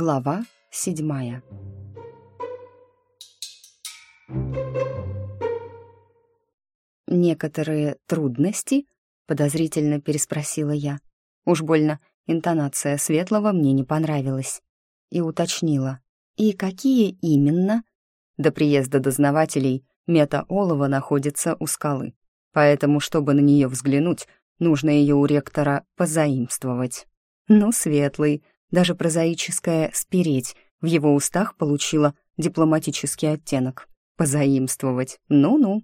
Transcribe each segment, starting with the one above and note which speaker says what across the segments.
Speaker 1: Глава седьмая. «Некоторые трудности?» — подозрительно переспросила я. Уж больно интонация Светлого мне не понравилась. И уточнила. «И какие именно?» До приезда дознавателей мета Олова находится у скалы, поэтому, чтобы на нее взглянуть, нужно ее у ректора позаимствовать. Ну, Светлый, даже прозаическое «спереть» в его устах получило дипломатический оттенок. Позаимствовать. Ну-ну.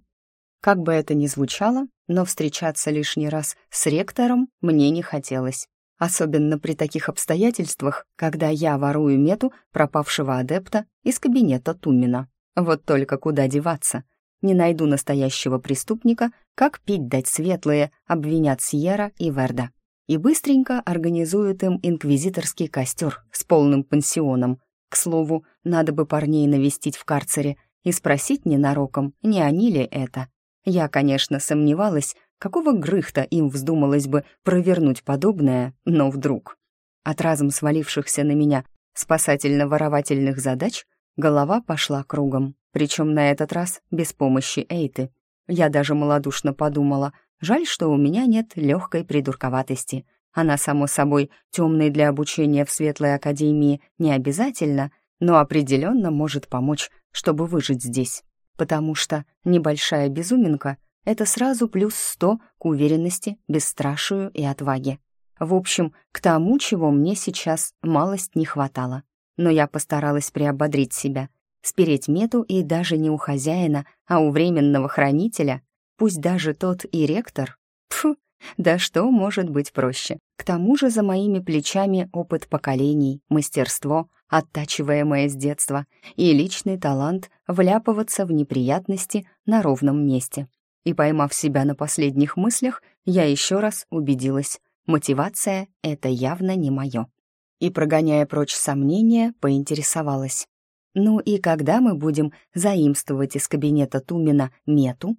Speaker 1: Как бы это ни звучало, но встречаться лишний раз с ректором мне не хотелось. Особенно при таких обстоятельствах, когда я ворую мету пропавшего адепта из кабинета Тумина. Вот только куда деваться? Не найду настоящего преступника, как пить дать светлые, обвинят Сьерра и Верда. И быстренько организуют им инквизиторский костер с полным пансионом. К слову, надо бы парней навестить в карцере и спросить ненароком, не они ли это. Я, конечно, сомневалась, какого грыхта им вздумалось бы провернуть подобное, но вдруг. От разом свалившихся на меня спасательно-воровательных задач голова пошла кругом, причем на этот раз без помощи Эйты. Я даже малодушно подумала, жаль, что у меня нет легкой придурковатости. Она, само собой, темной для обучения в Светлой Академии не обязательно, но определенно может помочь, чтобы выжить здесь потому что небольшая безуминка — это сразу плюс сто к уверенности, бесстрашию и отваге. В общем, к тому, чего мне сейчас малость не хватало. Но я постаралась приободрить себя, спереть мету и даже не у хозяина, а у временного хранителя, пусть даже тот и ректор. Фу, да что может быть проще? К тому же за моими плечами опыт поколений, мастерство, оттачиваемое с детства, и личный талант вляпываться в неприятности на ровном месте. И поймав себя на последних мыслях, я еще раз убедилась, мотивация — это явно не мое. И, прогоняя прочь сомнения, поинтересовалась. «Ну и когда мы будем заимствовать из кабинета Тумина мету?»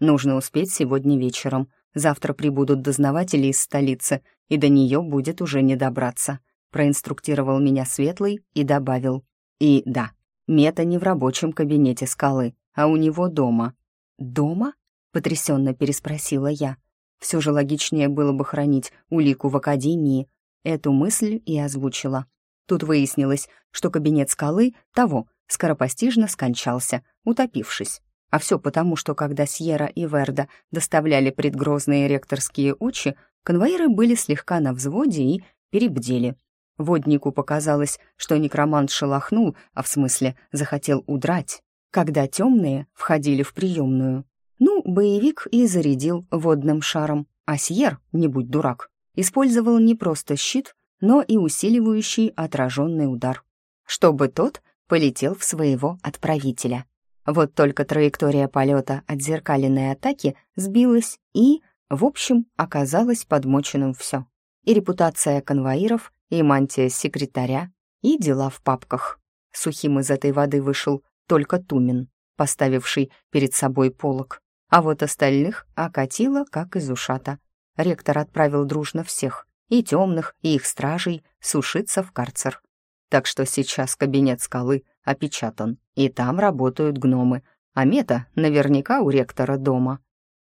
Speaker 1: «Нужно успеть сегодня вечером. Завтра прибудут дознаватели из столицы, и до нее будет уже не добраться», проинструктировал меня Светлый и добавил. «И да, Мета не в рабочем кабинете скалы, а у него дома». «Дома?» — потрясенно переспросила я. Все же логичнее было бы хранить улику в академии. Эту мысль и озвучила. Тут выяснилось, что кабинет скалы того скоропостижно скончался, утопившись. А все потому, что когда Сьерра и Верда доставляли предгрозные ректорские очи, конвоиры были слегка на взводе и перебдели. Воднику показалось, что некромант шелохнул, а в смысле захотел удрать, когда темные входили в приемную. Ну, боевик и зарядил водным шаром, а Сьер, не будь дурак, использовал не просто щит, но и усиливающий отраженный удар, чтобы тот полетел в своего отправителя. Вот только траектория полета от зеркаленной атаки сбилась и, в общем, оказалось подмоченным все. И репутация конвоиров, и мантия секретаря, и дела в папках. Сухим из этой воды вышел только Тумин, поставивший перед собой полог. А вот остальных окатило, как из ушата. Ректор отправил дружно всех, и темных, и их стражей, сушиться в карцер. Так что сейчас кабинет скалы опечатан, и там работают гномы, а мета наверняка у ректора дома.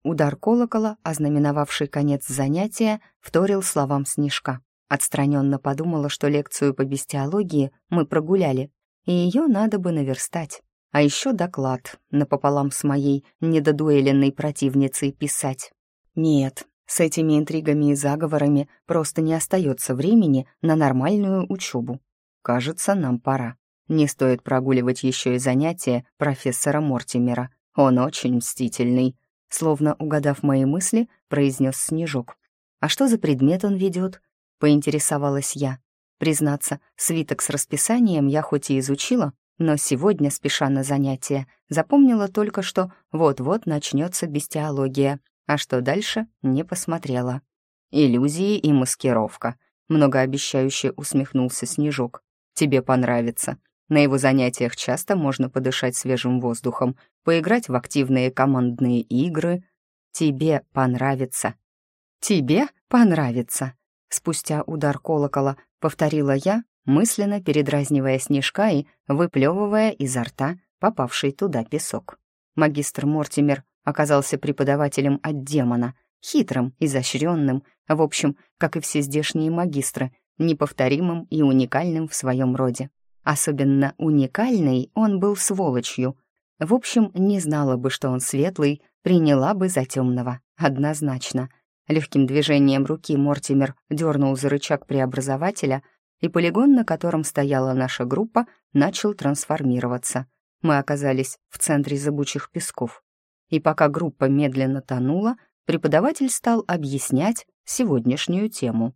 Speaker 1: Удар колокола, ознаменовавший конец занятия, вторил словам Снежка. Отстраненно подумала, что лекцию по бестиологии мы прогуляли, и ее надо бы наверстать. А еще доклад напополам с моей недодуэленной противницей писать. Нет, с этими интригами и заговорами просто не остается времени на нормальную учебу. Кажется, нам пора. Не стоит прогуливать еще и занятия профессора Мортимера. Он очень мстительный. Словно угадав мои мысли, произнес Снежок. «А что за предмет он ведет?» — поинтересовалась я. Признаться, свиток с расписанием я хоть и изучила, но сегодня, спеша на занятия, запомнила только, что вот-вот начнется бестиология, а что дальше — не посмотрела. «Иллюзии и маскировка», — многообещающе усмехнулся Снежок тебе понравится. На его занятиях часто можно подышать свежим воздухом, поиграть в активные командные игры. Тебе понравится. Тебе понравится. Спустя удар колокола повторила я, мысленно передразнивая снежка и выплевывая изо рта попавший туда песок. Магистр Мортимер оказался преподавателем от демона, хитрым, изощренным, в общем, как и все здешние магистры, неповторимым и уникальным в своем роде. Особенно уникальный он был сволочью. В общем, не знала бы, что он светлый, приняла бы за темного, однозначно. Легким движением руки Мортимер дернул за рычаг преобразователя, и полигон, на котором стояла наша группа, начал трансформироваться. Мы оказались в центре зыбучих песков. И пока группа медленно тонула, преподаватель стал объяснять сегодняшнюю тему.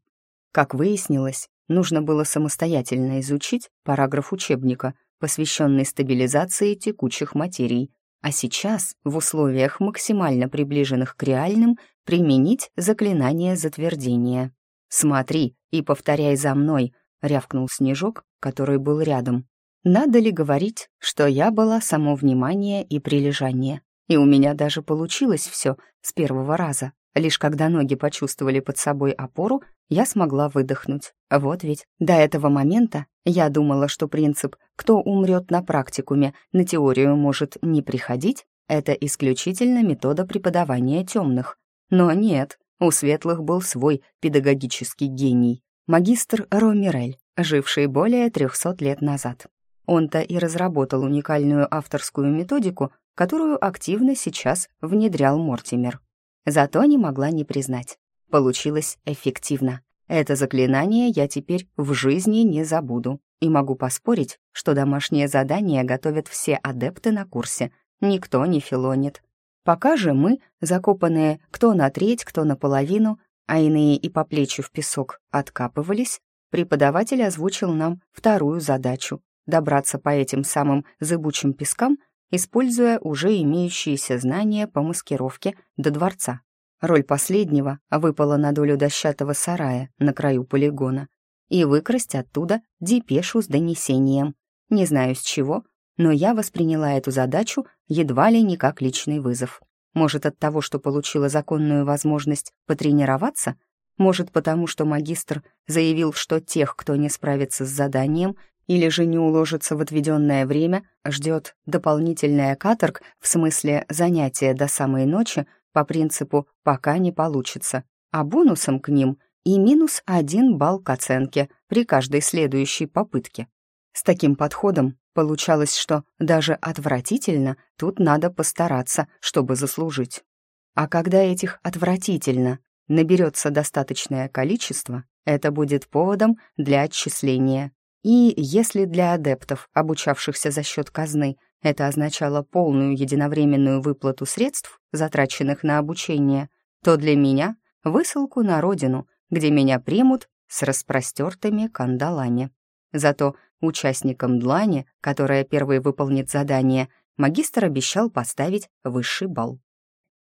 Speaker 1: Как выяснилось, нужно было самостоятельно изучить параграф учебника, посвященный стабилизации текучих материй, а сейчас, в условиях максимально приближенных к реальным, применить заклинание затвердения. «Смотри и повторяй за мной», — рявкнул Снежок, который был рядом. Надо ли говорить, что я была само внимание и прилежание? И у меня даже получилось все с первого раза. Лишь когда ноги почувствовали под собой опору, я смогла выдохнуть. Вот ведь до этого момента я думала, что принцип «кто умрет на практикуме, на теорию может не приходить» — это исключительно метода преподавания темных. Но нет, у светлых был свой педагогический гений — магистр Ромирель, живший более 300 лет назад. Он-то и разработал уникальную авторскую методику, которую активно сейчас внедрял Мортимер. Зато не могла не признать. Получилось эффективно. Это заклинание я теперь в жизни не забуду. И могу поспорить, что домашнее задание готовят все адепты на курсе. Никто не филонит. Пока же мы, закопанные кто на треть, кто наполовину, а иные и по плечу в песок, откапывались, преподаватель озвучил нам вторую задачу добраться по этим самым зыбучим пескам, используя уже имеющиеся знания по маскировке до дворца. Роль последнего выпала на долю дощатого сарая на краю полигона и выкрасть оттуда депешу с донесением. Не знаю с чего, но я восприняла эту задачу едва ли не как личный вызов. Может, от того, что получила законную возможность потренироваться? Может, потому что магистр заявил, что тех, кто не справится с заданием, или же не уложится в отведенное время, ждет дополнительная каторг, в смысле занятия до самой ночи, по принципу «пока не получится», а бонусом к ним и минус один балл к оценке при каждой следующей попытке. С таким подходом получалось, что даже отвратительно тут надо постараться, чтобы заслужить. А когда этих отвратительно наберется достаточное количество, это будет поводом для отчисления. И если для адептов, обучавшихся за счет казны, это означало полную единовременную выплату средств, затраченных на обучение, то для меня — высылку на родину, где меня примут с распростертыми кандалами. Зато участникам длани, которая первой выполнит задание, магистр обещал поставить высший балл.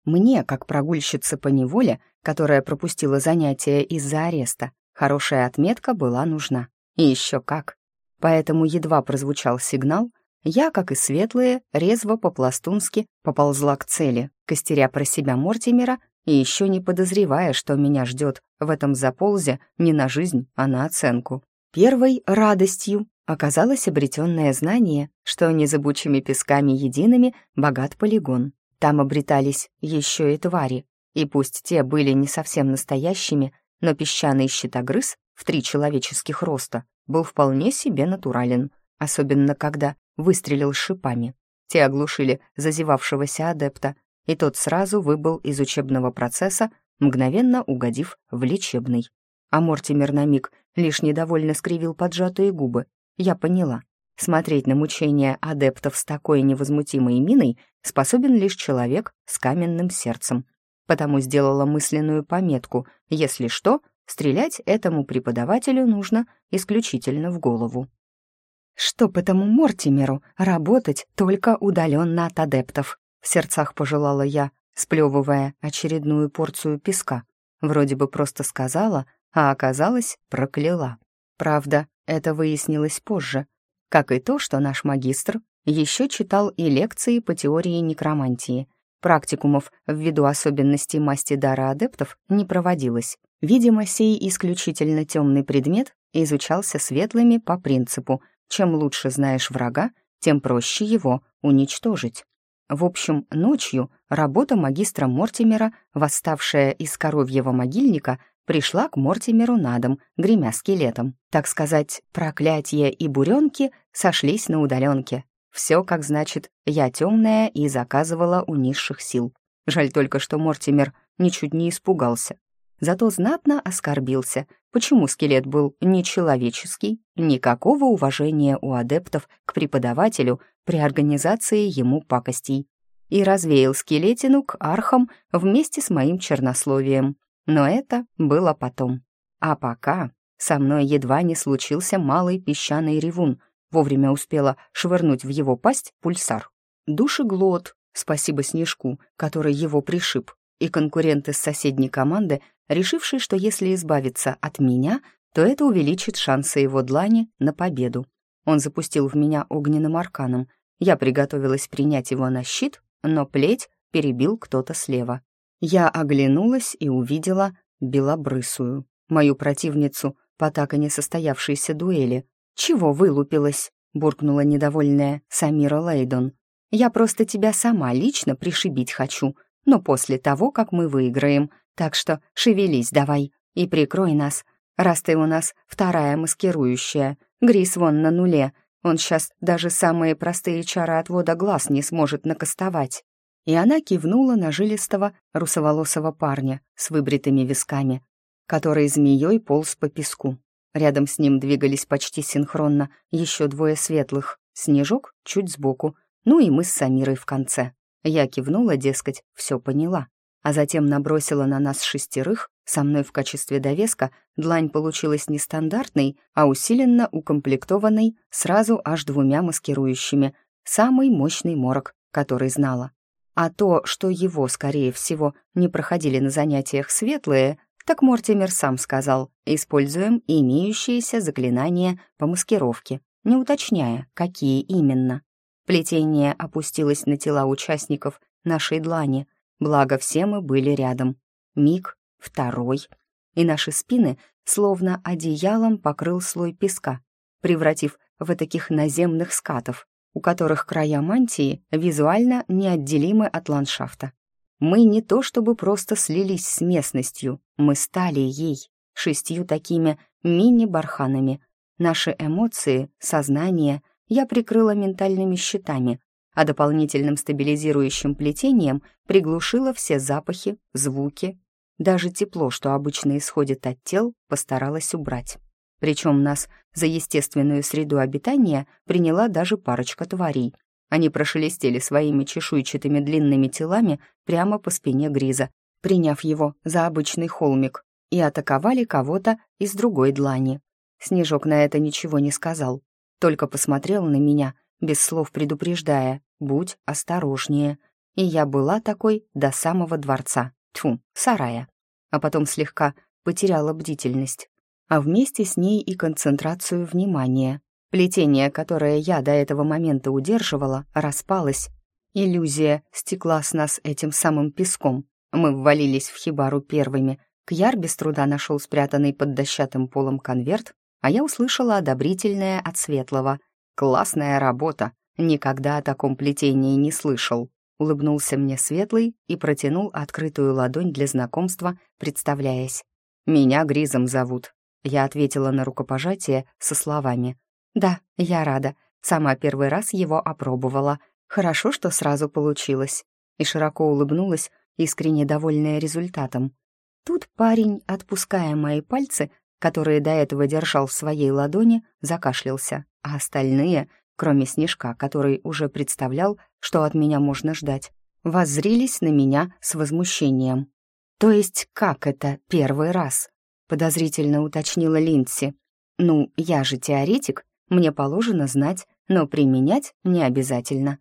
Speaker 1: Мне, как прогульщице по неволе, которая пропустила занятия из-за ареста, хорошая отметка была нужна. И еще как. Поэтому едва прозвучал сигнал, я, как и светлые, резво по-пластунски поползла к цели, костеря про себя Мортимера и еще не подозревая, что меня ждет в этом заползе не на жизнь, а на оценку. Первой радостью оказалось обретенное знание, что незабучими песками едиными богат полигон. Там обретались еще и твари, и пусть те были не совсем настоящими, но песчаный щитогрыз в три человеческих роста был вполне себе натурален, особенно когда выстрелил шипами. Те оглушили зазевавшегося адепта, и тот сразу выбыл из учебного процесса, мгновенно угодив в лечебный. А Мортимер на миг лишь недовольно скривил поджатые губы. Я поняла. Смотреть на мучения адептов с такой невозмутимой миной способен лишь человек с каменным сердцем. Потому сделала мысленную пометку «Если что, Стрелять этому преподавателю нужно исключительно в голову. «Чтоб этому Мортимеру работать только удаленно от адептов», в сердцах пожелала я, сплевывая очередную порцию песка. Вроде бы просто сказала, а оказалось, прокляла. Правда, это выяснилось позже, как и то, что наш магистр еще читал и лекции по теории некромантии. Практикумов ввиду особенностей масти дара адептов не проводилось. Видимо, сей исключительно темный предмет изучался светлыми по принципу «чем лучше знаешь врага, тем проще его уничтожить». В общем, ночью работа магистра Мортимера, восставшая из коровьего могильника, пришла к Мортимеру на дом, гремя скелетом. Так сказать, проклятие и буренки сошлись на удаленке. Все, как значит, я темная и заказывала у низших сил. Жаль только, что Мортимер ничуть не испугался. Зато знатно оскорбился, почему скелет был нечеловеческий, никакого уважения у адептов к преподавателю при организации ему пакостей. И развеял скелетину к архам вместе с моим чернословием. Но это было потом. А пока со мной едва не случился малый песчаный ревун, вовремя успела швырнуть в его пасть пульсар. Душеглот, спасибо Снежку, который его пришиб, и конкуренты с соседней команды, решившие, что если избавиться от меня, то это увеличит шансы его длани на победу. Он запустил в меня огненным арканом, я приготовилась принять его на щит, но плеть перебил кто-то слева. Я оглянулась и увидела белобрысую, мою противницу по так и не состоявшейся дуэли. «Чего вылупилась?» — буркнула недовольная Самира Лейдон. «Я просто тебя сама лично пришибить хочу, но после того, как мы выиграем, так что шевелись давай и прикрой нас, раз ты у нас вторая маскирующая. Грис вон на нуле, он сейчас даже самые простые чары отвода глаз не сможет накастовать». И она кивнула на жилистого русоволосого парня с выбритыми висками, который змеей полз по песку. Рядом с ним двигались почти синхронно еще двое светлых, Снежок чуть сбоку, ну и мы с Самирой в конце. Я кивнула, дескать, все поняла, а затем набросила на нас шестерых, со мной в качестве довеска, длань получилась не стандартной, а усиленно укомплектованной сразу аж двумя маскирующими, самый мощный морок, который знала. А то, что его, скорее всего, не проходили на занятиях светлые, так Мортимер сам сказал, используем имеющиеся заклинания по маскировке, не уточняя, какие именно. Плетение опустилось на тела участников нашей длани, благо все мы были рядом. Миг, второй, и наши спины словно одеялом покрыл слой песка, превратив в таких наземных скатов, у которых края мантии визуально неотделимы от ландшафта. Мы не то чтобы просто слились с местностью, мы стали ей, шестью такими мини-барханами. Наши эмоции, сознание я прикрыла ментальными щитами, а дополнительным стабилизирующим плетением приглушила все запахи, звуки, даже тепло, что обычно исходит от тел, постаралась убрать. Причем нас за естественную среду обитания приняла даже парочка тварей — они прошелестели своими чешуйчатыми длинными телами прямо по спине Гриза, приняв его за обычный холмик, и атаковали кого-то из другой длани. Снежок на это ничего не сказал, только посмотрел на меня, без слов предупреждая «Будь осторожнее». И я была такой до самого дворца, тьфу, сарая. А потом слегка потеряла бдительность, а вместе с ней и концентрацию внимания. Плетение, которое я до этого момента удерживала, распалось. Иллюзия стекла с нас этим самым песком. Мы ввалились в хибару первыми. Кьяр без труда нашел спрятанный под дощатым полом конверт, а я услышала одобрительное от Светлого. «Классная работа! Никогда о таком плетении не слышал!» Улыбнулся мне Светлый и протянул открытую ладонь для знакомства, представляясь. «Меня Гризом зовут». Я ответила на рукопожатие со словами «Да, я рада. Сама первый раз его опробовала. Хорошо, что сразу получилось». И широко улыбнулась, искренне довольная результатом. Тут парень, отпуская мои пальцы, которые до этого держал в своей ладони, закашлялся, а остальные, кроме Снежка, который уже представлял, что от меня можно ждать, воззрились на меня с возмущением. «То есть как это первый раз?» — подозрительно уточнила Линдси. «Ну, я же теоретик, мне положено знать, но применять не обязательно.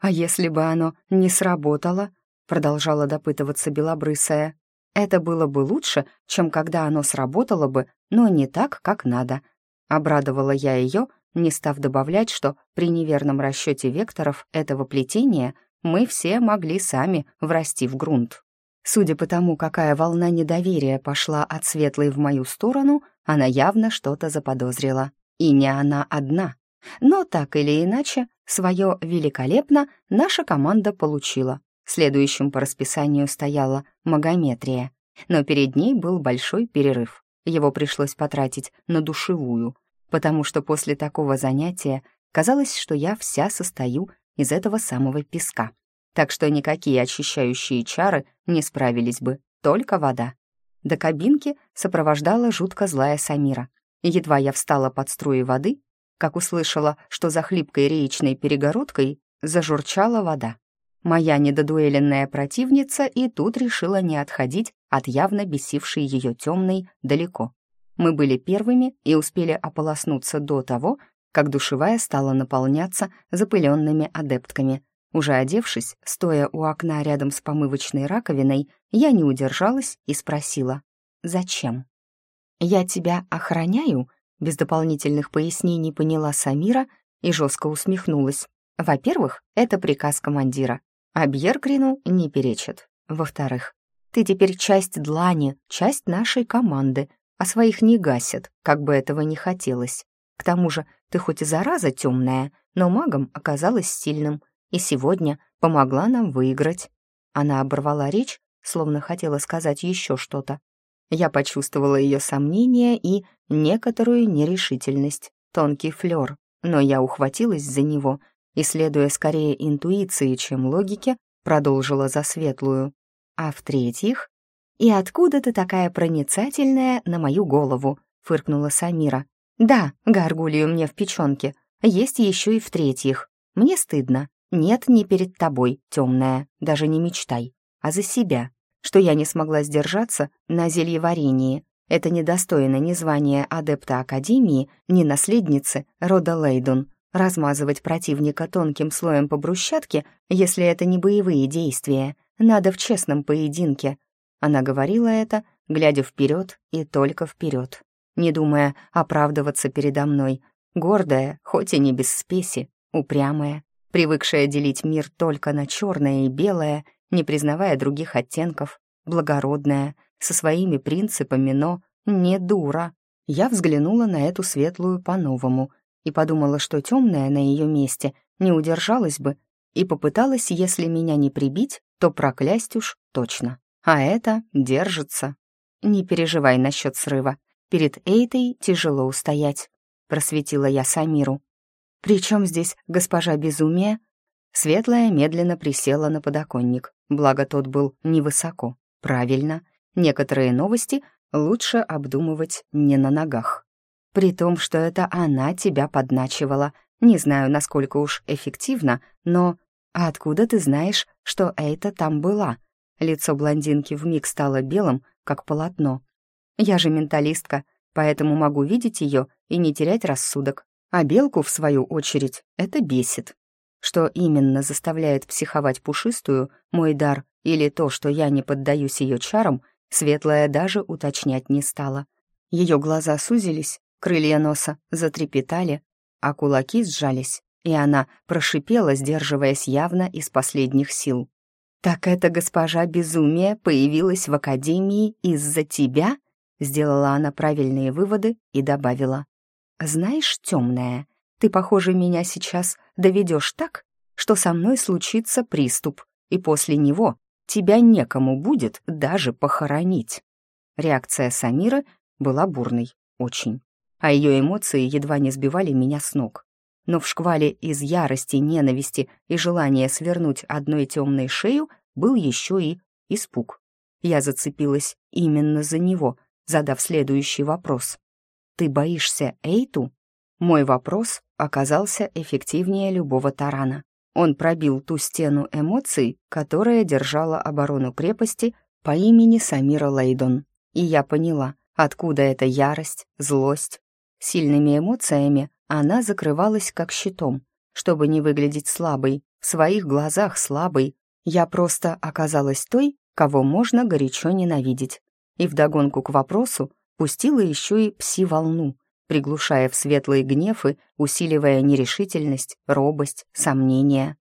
Speaker 1: А если бы оно не сработало, продолжала допытываться белобрысая, это было бы лучше, чем когда оно сработало бы, но не так, как надо. Обрадовала я ее, не став добавлять, что при неверном расчете векторов этого плетения мы все могли сами врасти в грунт. Судя по тому, какая волна недоверия пошла от светлой в мою сторону, она явно что-то заподозрила. И не она одна. Но так или иначе, свое великолепно наша команда получила. Следующим по расписанию стояла магометрия. Но перед ней был большой перерыв. Его пришлось потратить на душевую, потому что после такого занятия казалось, что я вся состою из этого самого песка. Так что никакие очищающие чары не справились бы, только вода. До кабинки сопровождала жутко злая Самира. Едва я встала под струи воды, как услышала, что за хлипкой реечной перегородкой зажурчала вода. Моя недодуэленная противница и тут решила не отходить от явно бесившей ее темной далеко. Мы были первыми и успели ополоснуться до того, как душевая стала наполняться запыленными адептками. Уже одевшись, стоя у окна рядом с помывочной раковиной, я не удержалась и спросила «Зачем?». «Я тебя охраняю?» Без дополнительных пояснений поняла Самира и жестко усмехнулась. «Во-первых, это приказ командира, а Бьеркрину не перечит. Во-вторых, ты теперь часть длани, часть нашей команды, а своих не гасят, как бы этого не хотелось. К тому же ты хоть и зараза темная, но магом оказалась сильным, и сегодня помогла нам выиграть». Она оборвала речь, словно хотела сказать еще что-то. Я почувствовала ее сомнение и некоторую нерешительность, тонкий флер, но я ухватилась за него и, следуя скорее интуиции, чем логике, продолжила за светлую. А в-третьих, «И откуда ты такая проницательная на мою голову?» — фыркнула Самира. «Да, горгулью мне в печенке. Есть еще и в-третьих. Мне стыдно. Нет, не перед тобой, темная, даже не мечтай, а за себя, что я не смогла сдержаться на зельеварении. Это недостойно ни звания адепта Академии, ни наследницы рода Лейдун размазывать противника тонким слоем по брусчатке, если это не боевые действия. Надо в честном поединке. Она говорила это, глядя вперед и только вперед, не думая оправдываться передо мной. Гордая, хоть и не без спеси, упрямая, привыкшая делить мир только на черное и белое, не признавая других оттенков, благородная, со своими принципами, но не дура. Я взглянула на эту светлую по-новому — и подумала, что темная на ее месте не удержалась бы и попыталась, если меня не прибить, то проклясть уж точно. А это держится. Не переживай насчет срыва. Перед Эйтой тяжело устоять, просветила я Самиру. Причем здесь госпожа безумия? Светлая медленно присела на подоконник, благо тот был невысоко. Правильно, некоторые новости лучше обдумывать не на ногах. При том, что это она тебя подначивала. Не знаю, насколько уж эффективно, но... Откуда ты знаешь, что Эйта там была? Лицо блондинки вмиг стало белым, как полотно. Я же менталистка, поэтому могу видеть ее и не терять рассудок. А белку, в свою очередь, это бесит. Что именно заставляет психовать пушистую, мой дар, или то, что я не поддаюсь ее чарам, Светлая даже уточнять не стала. Ее глаза сузились, Крылья носа затрепетали, а кулаки сжались, и она прошипела, сдерживаясь явно из последних сил. «Так эта госпожа безумия появилась в академии из-за тебя?» Сделала она правильные выводы и добавила. «Знаешь, темная, ты, похоже, меня сейчас доведешь так, что со мной случится приступ, и после него тебя некому будет даже похоронить». Реакция Самира была бурной, очень а ее эмоции едва не сбивали меня с ног. Но в шквале из ярости, ненависти и желания свернуть одной темной шею был еще и испуг. Я зацепилась именно за него, задав следующий вопрос. «Ты боишься Эйту?» Мой вопрос оказался эффективнее любого тарана. Он пробил ту стену эмоций, которая держала оборону крепости по имени Самира Лейдон. И я поняла, откуда эта ярость, злость, Сильными эмоциями она закрывалась как щитом, чтобы не выглядеть слабой, в своих глазах слабой. Я просто оказалась той, кого можно горячо ненавидеть. И вдогонку к вопросу пустила еще и пси-волну, приглушая в светлые гнев и усиливая нерешительность, робость, сомнения.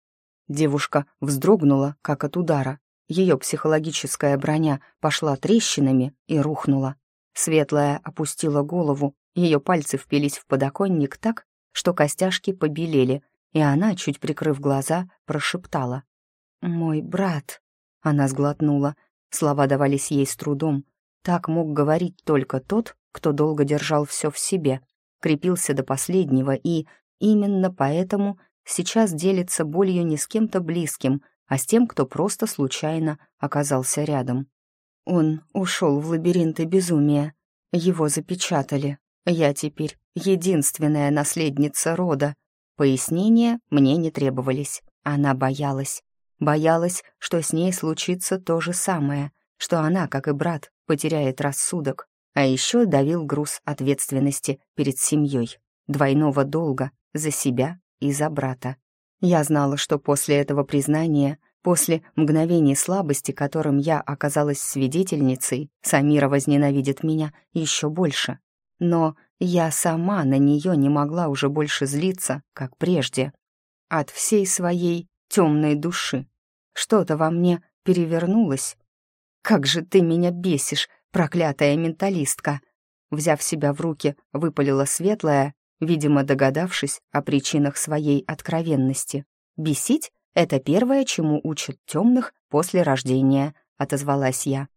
Speaker 1: Девушка вздрогнула, как от удара. Ее психологическая броня пошла трещинами и рухнула. Светлая опустила голову, ее пальцы впились в подоконник так, что костяшки побелели, и она, чуть прикрыв глаза, прошептала. «Мой брат». Она сглотнула. Слова давались ей с трудом. Так мог говорить только тот, кто долго держал все в себе, крепился до последнего и, именно поэтому, сейчас делится болью не с кем-то близким, а с тем, кто просто случайно оказался рядом. Он ушел в лабиринты безумия. Его запечатали. Я теперь единственная наследница рода. Пояснения мне не требовались. Она боялась. Боялась, что с ней случится то же самое, что она, как и брат, потеряет рассудок. А еще давил груз ответственности перед семьей, двойного долга за себя и за брата. Я знала, что после этого признания, после мгновений слабости, которым я оказалась свидетельницей, Самира возненавидит меня еще больше. Но я сама на нее не могла уже больше злиться, как прежде. От всей своей темной души. Что-то во мне перевернулось. «Как же ты меня бесишь, проклятая менталистка!» Взяв себя в руки, выпалила светлая видимо, догадавшись о причинах своей откровенности. «Бесить — это первое, чему учат темных после рождения», — отозвалась я.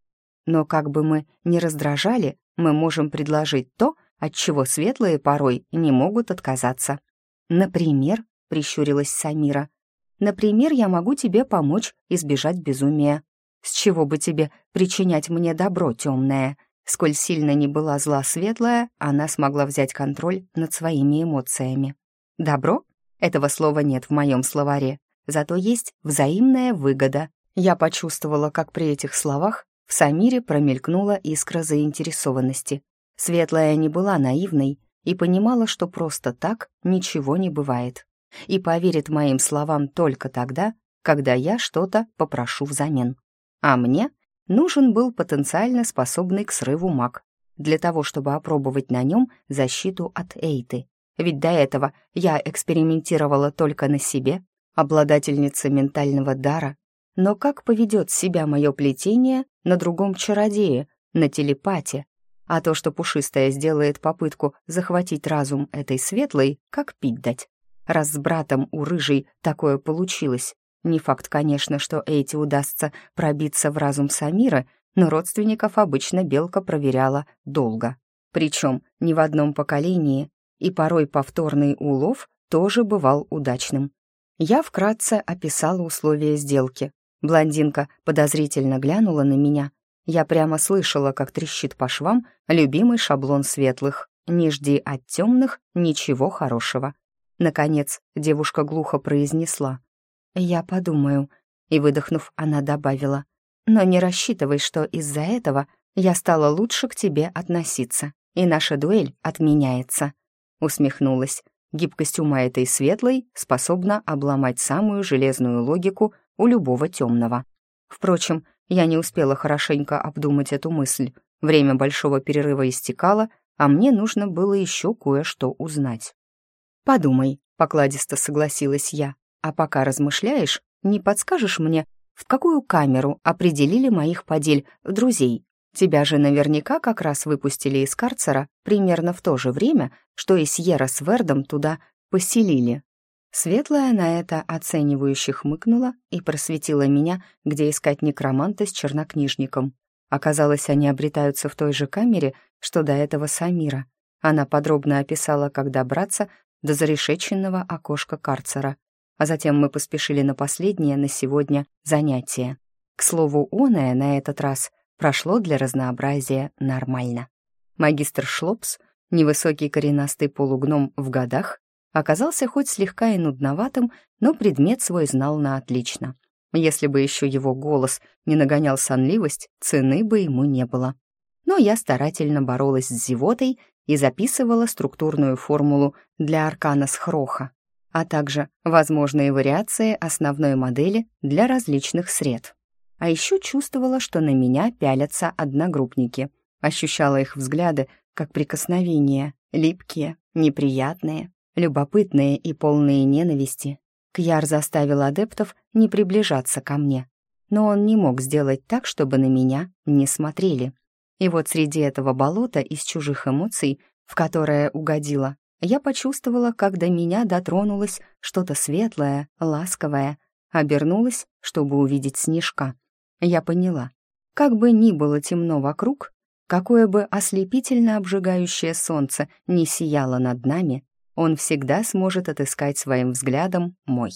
Speaker 1: «Но как бы мы ни раздражали, мы можем предложить то, от чего светлые порой не могут отказаться. Например, — прищурилась Самира, — например, я могу тебе помочь избежать безумия. С чего бы тебе причинять мне добро темное?» Сколь сильно не была зла светлая, она смогла взять контроль над своими эмоциями. «Добро? Этого слова нет в моем словаре. Зато есть взаимная выгода». Я почувствовала, как при этих словах в Самире промелькнула искра заинтересованности. Светлая не была наивной и понимала, что просто так ничего не бывает. И поверит моим словам только тогда, когда я что-то попрошу взамен. А мне нужен был потенциально способный к срыву маг, для того, чтобы опробовать на нем защиту от Эйты. Ведь до этого я экспериментировала только на себе, обладательница ментального дара. Но как поведет себя мое плетение на другом чародее, на телепате? А то, что Пушистая сделает попытку захватить разум этой светлой, как пить дать. Раз с братом у рыжей такое получилось, не факт, конечно, что Эйти удастся пробиться в разум Самира, но родственников обычно Белка проверяла долго. Причем не в одном поколении, и порой повторный улов тоже бывал удачным. Я вкратце описала условия сделки. Блондинка подозрительно глянула на меня. Я прямо слышала, как трещит по швам любимый шаблон светлых. «Не жди от темных ничего хорошего». Наконец, девушка глухо произнесла. «Я подумаю», и, выдохнув, она добавила. «Но не рассчитывай, что из-за этого я стала лучше к тебе относиться, и наша дуэль отменяется», усмехнулась. Гибкость ума этой светлой способна обломать самую железную логику у любого темного. Впрочем, я не успела хорошенько обдумать эту мысль. Время большого перерыва истекало, а мне нужно было еще кое-что узнать. «Подумай», — покладисто согласилась я. А пока размышляешь, не подскажешь мне, в какую камеру определили моих подель друзей? Тебя же наверняка как раз выпустили из карцера примерно в то же время, что и Сьерра с Вердом туда поселили. Светлая на это оценивающе хмыкнула и просветила меня, где искать некроманта с чернокнижником. Оказалось, они обретаются в той же камере, что до этого Самира. Она подробно описала, как добраться до зарешеченного окошка карцера а затем мы поспешили на последнее на сегодня занятие. К слову, оное на этот раз прошло для разнообразия нормально. Магистр Шлопс, невысокий коренастый полугном в годах, оказался хоть слегка и нудноватым, но предмет свой знал на отлично. Если бы еще его голос не нагонял сонливость, цены бы ему не было. Но я старательно боролась с зевотой и записывала структурную формулу для аркана с хроха, а также возможные вариации основной модели для различных сред. А еще чувствовала, что на меня пялятся одногруппники. Ощущала их взгляды как прикосновения, липкие, неприятные, любопытные и полные ненависти. Кьяр заставил адептов не приближаться ко мне. Но он не мог сделать так, чтобы на меня не смотрели. И вот среди этого болота из чужих эмоций, в которое угодила, я почувствовала, как до меня дотронулось что-то светлое, ласковое, обернулась, чтобы увидеть снежка. Я поняла, как бы ни было темно вокруг, какое бы ослепительно обжигающее солнце не сияло над нами, он всегда сможет отыскать своим взглядом мой.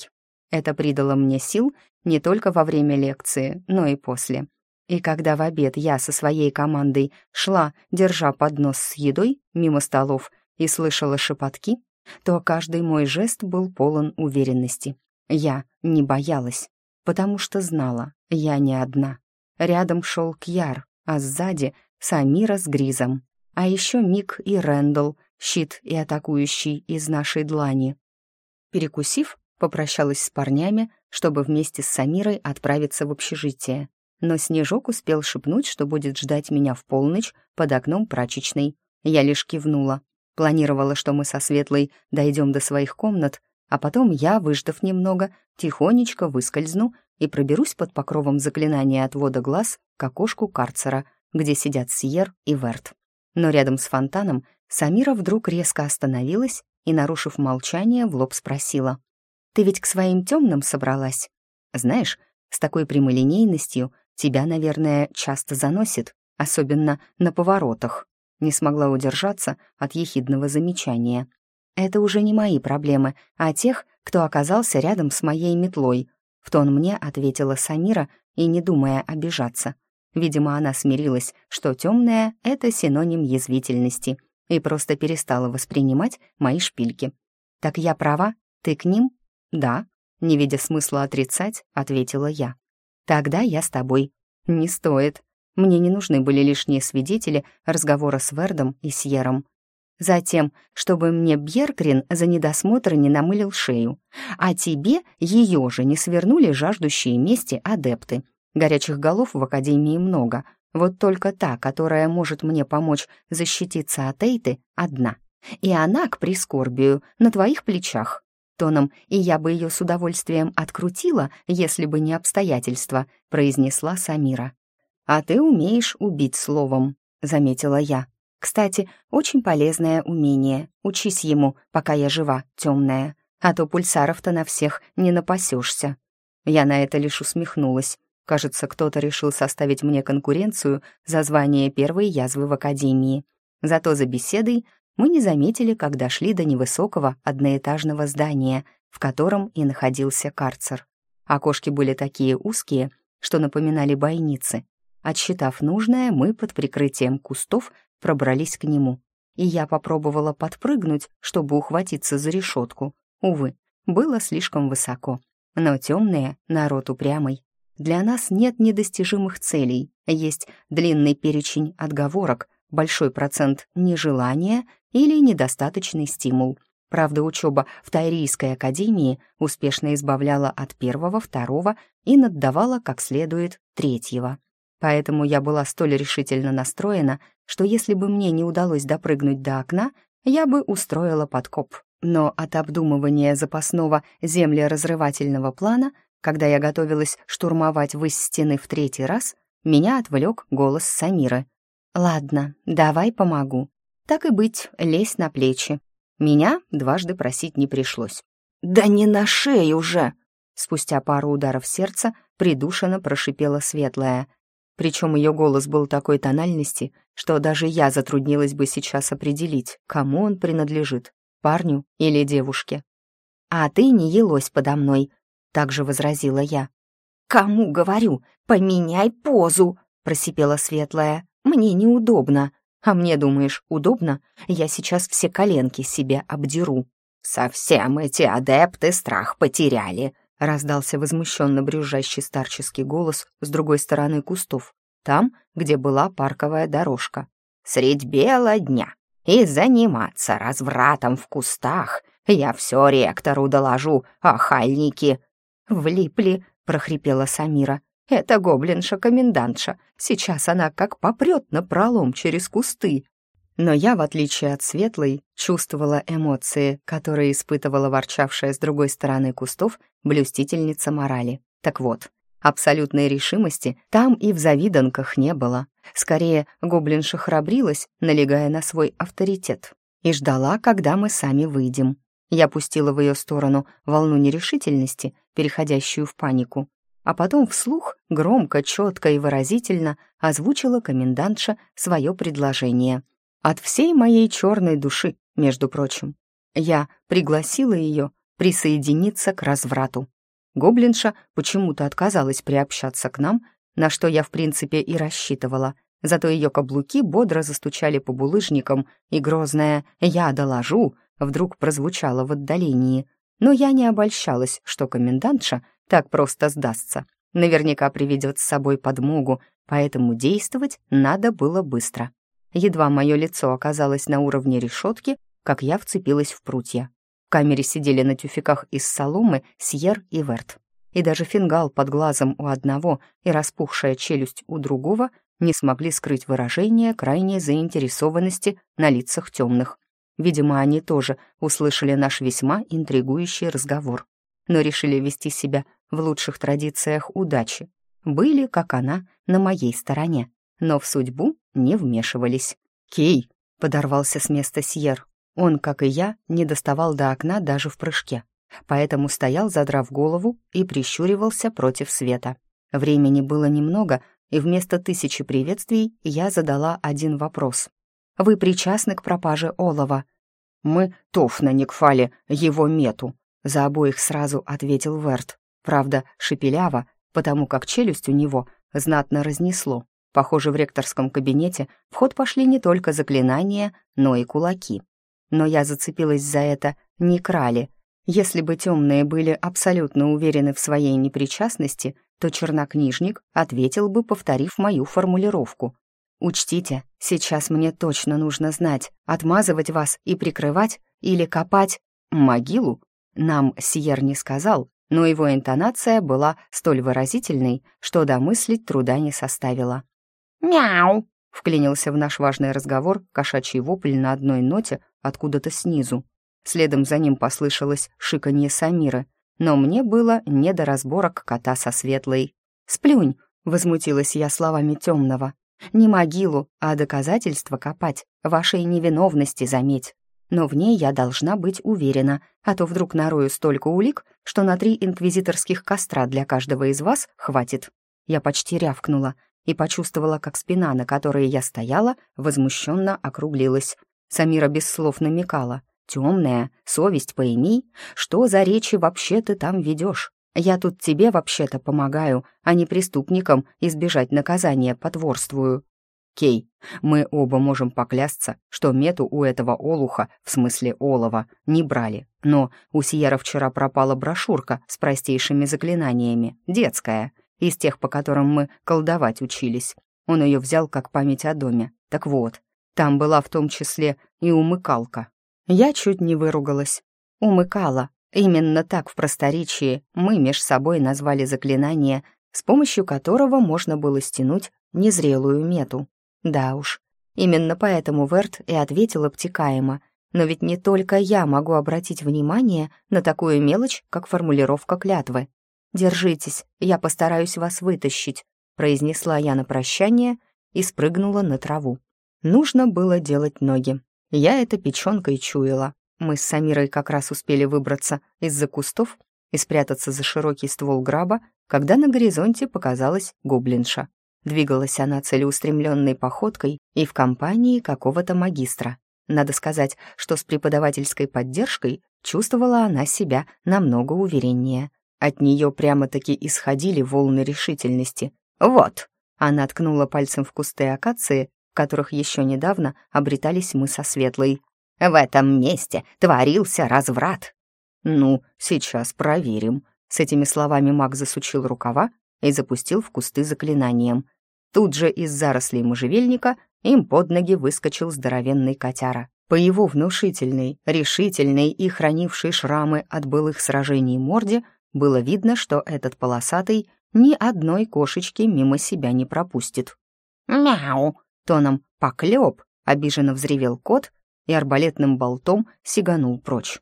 Speaker 1: Это придало мне сил не только во время лекции, но и после. И когда в обед я со своей командой шла, держа поднос с едой мимо столов и слышала шепотки, то каждый мой жест был полон уверенности. Я не боялась, потому что знала, я не одна. Рядом шел Кьяр, а сзади — Самира с Гризом. А еще Мик и Рэндалл, щит и атакующий из нашей длани. Перекусив, попрощалась с парнями, чтобы вместе с Самирой отправиться в общежитие. Но Снежок успел шепнуть, что будет ждать меня в полночь под окном прачечной. Я лишь кивнула. Планировала, что мы со Светлой дойдем до своих комнат, а потом я, выждав немного, тихонечко выскользну и проберусь под покровом заклинания отвода глаз к окошку карцера, где сидят Сьер и Верт. Но рядом с фонтаном Самира вдруг резко остановилась и, нарушив молчание, в лоб спросила. «Ты ведь к своим темным собралась? Знаешь, с такой прямолинейностью тебя, наверное, часто заносит, особенно на поворотах». Не смогла удержаться от ехидного замечания. «Это уже не мои проблемы, а тех, кто оказался рядом с моей метлой», в тон мне ответила Самира и не думая обижаться. Видимо, она смирилась, что темная — это синоним язвительности, и просто перестала воспринимать мои шпильки. «Так я права? Ты к ним?» «Да», — не видя смысла отрицать, ответила я. «Тогда я с тобой». «Не стоит. Мне не нужны были лишние свидетели разговора с Вердом и Сьером. Затем, чтобы мне Бьеркрин за недосмотр не намылил шею, а тебе ее же не свернули жаждущие мести адепты. Горячих голов в Академии много, вот только та, которая может мне помочь защититься от Эйты, одна. И она, к прискорбию, на твоих плечах. Тоном, и я бы ее с удовольствием открутила, если бы не обстоятельства, произнесла Самира. «А ты умеешь убить словом», — заметила я. «Кстати, очень полезное умение. Учись ему, пока я жива, темная. А то пульсаров-то на всех не напасешься». Я на это лишь усмехнулась. Кажется, кто-то решил составить мне конкуренцию за звание первой язвы в Академии. Зато за беседой мы не заметили, как дошли до невысокого одноэтажного здания, в котором и находился карцер. Окошки были такие узкие, что напоминали бойницы. Отсчитав нужное, мы под прикрытием кустов пробрались к нему. И я попробовала подпрыгнуть, чтобы ухватиться за решетку. Увы, было слишком высоко. Но темные — народ упрямый. Для нас нет недостижимых целей, есть длинный перечень отговорок, большой процент нежелания или недостаточный стимул. Правда, учеба в Тайрийской академии успешно избавляла от первого, второго и наддавала как следует третьего. Поэтому я была столь решительно настроена, что если бы мне не удалось допрыгнуть до окна, я бы устроила подкоп. Но от обдумывания запасного землеразрывательного плана — когда я готовилась штурмовать высь стены в третий раз, меня отвлек голос Самиры. «Ладно, давай помогу. Так и быть, лезь на плечи». Меня дважды просить не пришлось. «Да не на шею уже!» Спустя пару ударов сердца придушенно прошипела светлая. Причем ее голос был такой тональности, что даже я затруднилась бы сейчас определить, кому он принадлежит, парню или девушке. «А ты не елось подо мной», также возразила я. «Кому говорю? Поменяй позу!» — просипела Светлая. «Мне неудобно. А мне, думаешь, удобно? Я сейчас все коленки себе обдеру». «Совсем эти адепты страх потеряли», — раздался возмущенно брюзжащий старческий голос с другой стороны кустов, там, где была парковая дорожка. «Средь бела дня и заниматься развратом в кустах. Я все ректору доложу, ахальники. «Влипли», — прохрипела Самира. «Это гоблинша-комендантша. Сейчас она как попрет на пролом через кусты». Но я, в отличие от Светлой, чувствовала эмоции, которые испытывала ворчавшая с другой стороны кустов блюстительница морали. Так вот, Абсолютной решимости там и в завиданках не было. Скорее, гоблинша храбрилась, налегая на свой авторитет, и ждала, когда мы сами выйдем. Я пустила в ее сторону волну нерешительности, переходящую в панику, а потом вслух, громко, четко и выразительно озвучила комендантша свое предложение. От всей моей черной души, между прочим. Я пригласила ее присоединиться к разврату. Гоблинша почему-то отказалась приобщаться к нам, на что я, в принципе, и рассчитывала. Зато ее каблуки бодро застучали по булыжникам, и грозное «я доложу» вдруг прозвучало в отдалении. Но я не обольщалась, что комендантша так просто сдастся. Наверняка приведет с собой подмогу, поэтому действовать надо было быстро. Едва мое лицо оказалось на уровне решетки, как я вцепилась в прутья. В камере сидели на тюфяках из соломы Сьер и Верт. И даже фингал под глазом у одного и распухшая челюсть у другого не смогли скрыть выражение крайней заинтересованности на лицах темных. Видимо, они тоже услышали наш весьма интригующий разговор, но решили вести себя в лучших традициях удачи. Были, как она, на моей стороне, но в судьбу не вмешивались. «Кей!» — подорвался с места Сьер. Он, как и я, не доставал до окна даже в прыжке, поэтому стоял, задрав голову, и прищуривался против света. Времени было немного, и вместо тысячи приветствий я задала один вопрос. Вы причастны к пропаже олова?» «Мы тофна не кфали его мету», — за обоих сразу ответил Верт. Правда, шепеляво, потому как челюсть у него знатно разнесло. Похоже, в ректорском кабинете в ход пошли не только заклинания, но и кулаки. Но я зацепилась за это не крали. Если бы темные были абсолютно уверены в своей непричастности, то чернокнижник ответил бы, повторив мою формулировку. Учтите, сейчас мне точно нужно знать, отмазывать вас и прикрывать или копать могилу. Нам Сиер не сказал, но его интонация была столь выразительной, что домыслить труда не составило. «Мяу!» — вклинился в наш важный разговор кошачий вопль на одной ноте откуда-то снизу. Следом за ним послышалось шиканье Самиры, но мне было не до разборок кота со светлой. «Сплюнь!» — возмутилась я словами темного. Не могилу, а доказательства копать, вашей невиновности, заметь. Но в ней я должна быть уверена, а то вдруг нарою столько улик, что на три инквизиторских костра для каждого из вас хватит. Я почти рявкнула и почувствовала, как спина, на которой я стояла, возмущенно округлилась. Самира без слов намекала. «Темная, совесть пойми, что за речи вообще ты там ведешь? Я тут тебе вообще-то помогаю, а не преступникам избежать наказания потворствую. Кей, мы оба можем поклясться, что мету у этого олуха, в смысле олова, не брали. Но у Сиера вчера пропала брошюрка с простейшими заклинаниями, детская, из тех, по которым мы колдовать учились. Он ее взял как память о доме. Так вот, там была в том числе и умыкалка. Я чуть не выругалась. Умыкала, Именно так в просторечии мы меж собой назвали заклинание, с помощью которого можно было стянуть незрелую мету. Да уж, именно поэтому Верт и ответил обтекаемо. Но ведь не только я могу обратить внимание на такую мелочь, как формулировка клятвы. «Держитесь, я постараюсь вас вытащить», произнесла я на прощание и спрыгнула на траву. Нужно было делать ноги. Я это печенкой чуяла. Мы с Самирой как раз успели выбраться из-за кустов и спрятаться за широкий ствол граба, когда на горизонте показалась гоблинша. Двигалась она целеустремленной походкой и в компании какого-то магистра. Надо сказать, что с преподавательской поддержкой чувствовала она себя намного увереннее. От нее прямо-таки исходили волны решительности. «Вот!» — она ткнула пальцем в кусты акации, в которых еще недавно обретались мы со Светлой. В этом месте творился разврат. Ну, сейчас проверим. С этими словами маг засучил рукава и запустил в кусты заклинанием. Тут же из зарослей можжевельника им под ноги выскочил здоровенный котяра. По его внушительной, решительной и хранившей шрамы от былых сражений морде было видно, что этот полосатый ни одной кошечки мимо себя не пропустит. «Мяу!» — тоном «поклёб!» — обиженно взревел кот и арбалетным болтом сиганул прочь.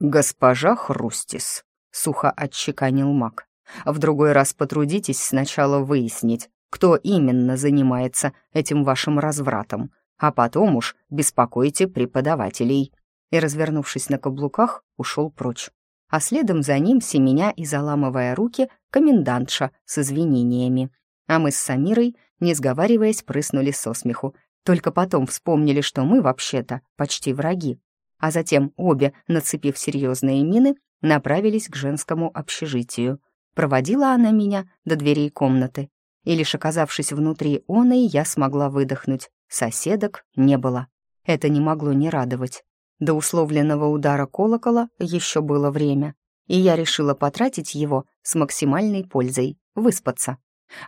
Speaker 1: «Госпожа Хрустис», — сухо отчеканил маг, В другой раз потрудитесь сначала выяснить, кто именно занимается этим вашим развратом, а потом уж беспокойте преподавателей». И, развернувшись на каблуках, ушел прочь. А следом за ним, семеня и заламывая руки, комендантша с извинениями. А мы с Самирой, не сговариваясь, прыснули со смеху. Только потом вспомнили, что мы, вообще-то, почти враги. А затем обе, нацепив серьезные мины, направились к женскому общежитию. Проводила она меня до дверей комнаты. И лишь оказавшись внутри оной, я смогла выдохнуть. Соседок не было. Это не могло не радовать. До условленного удара колокола еще было время, и я решила потратить его с максимальной пользой — выспаться.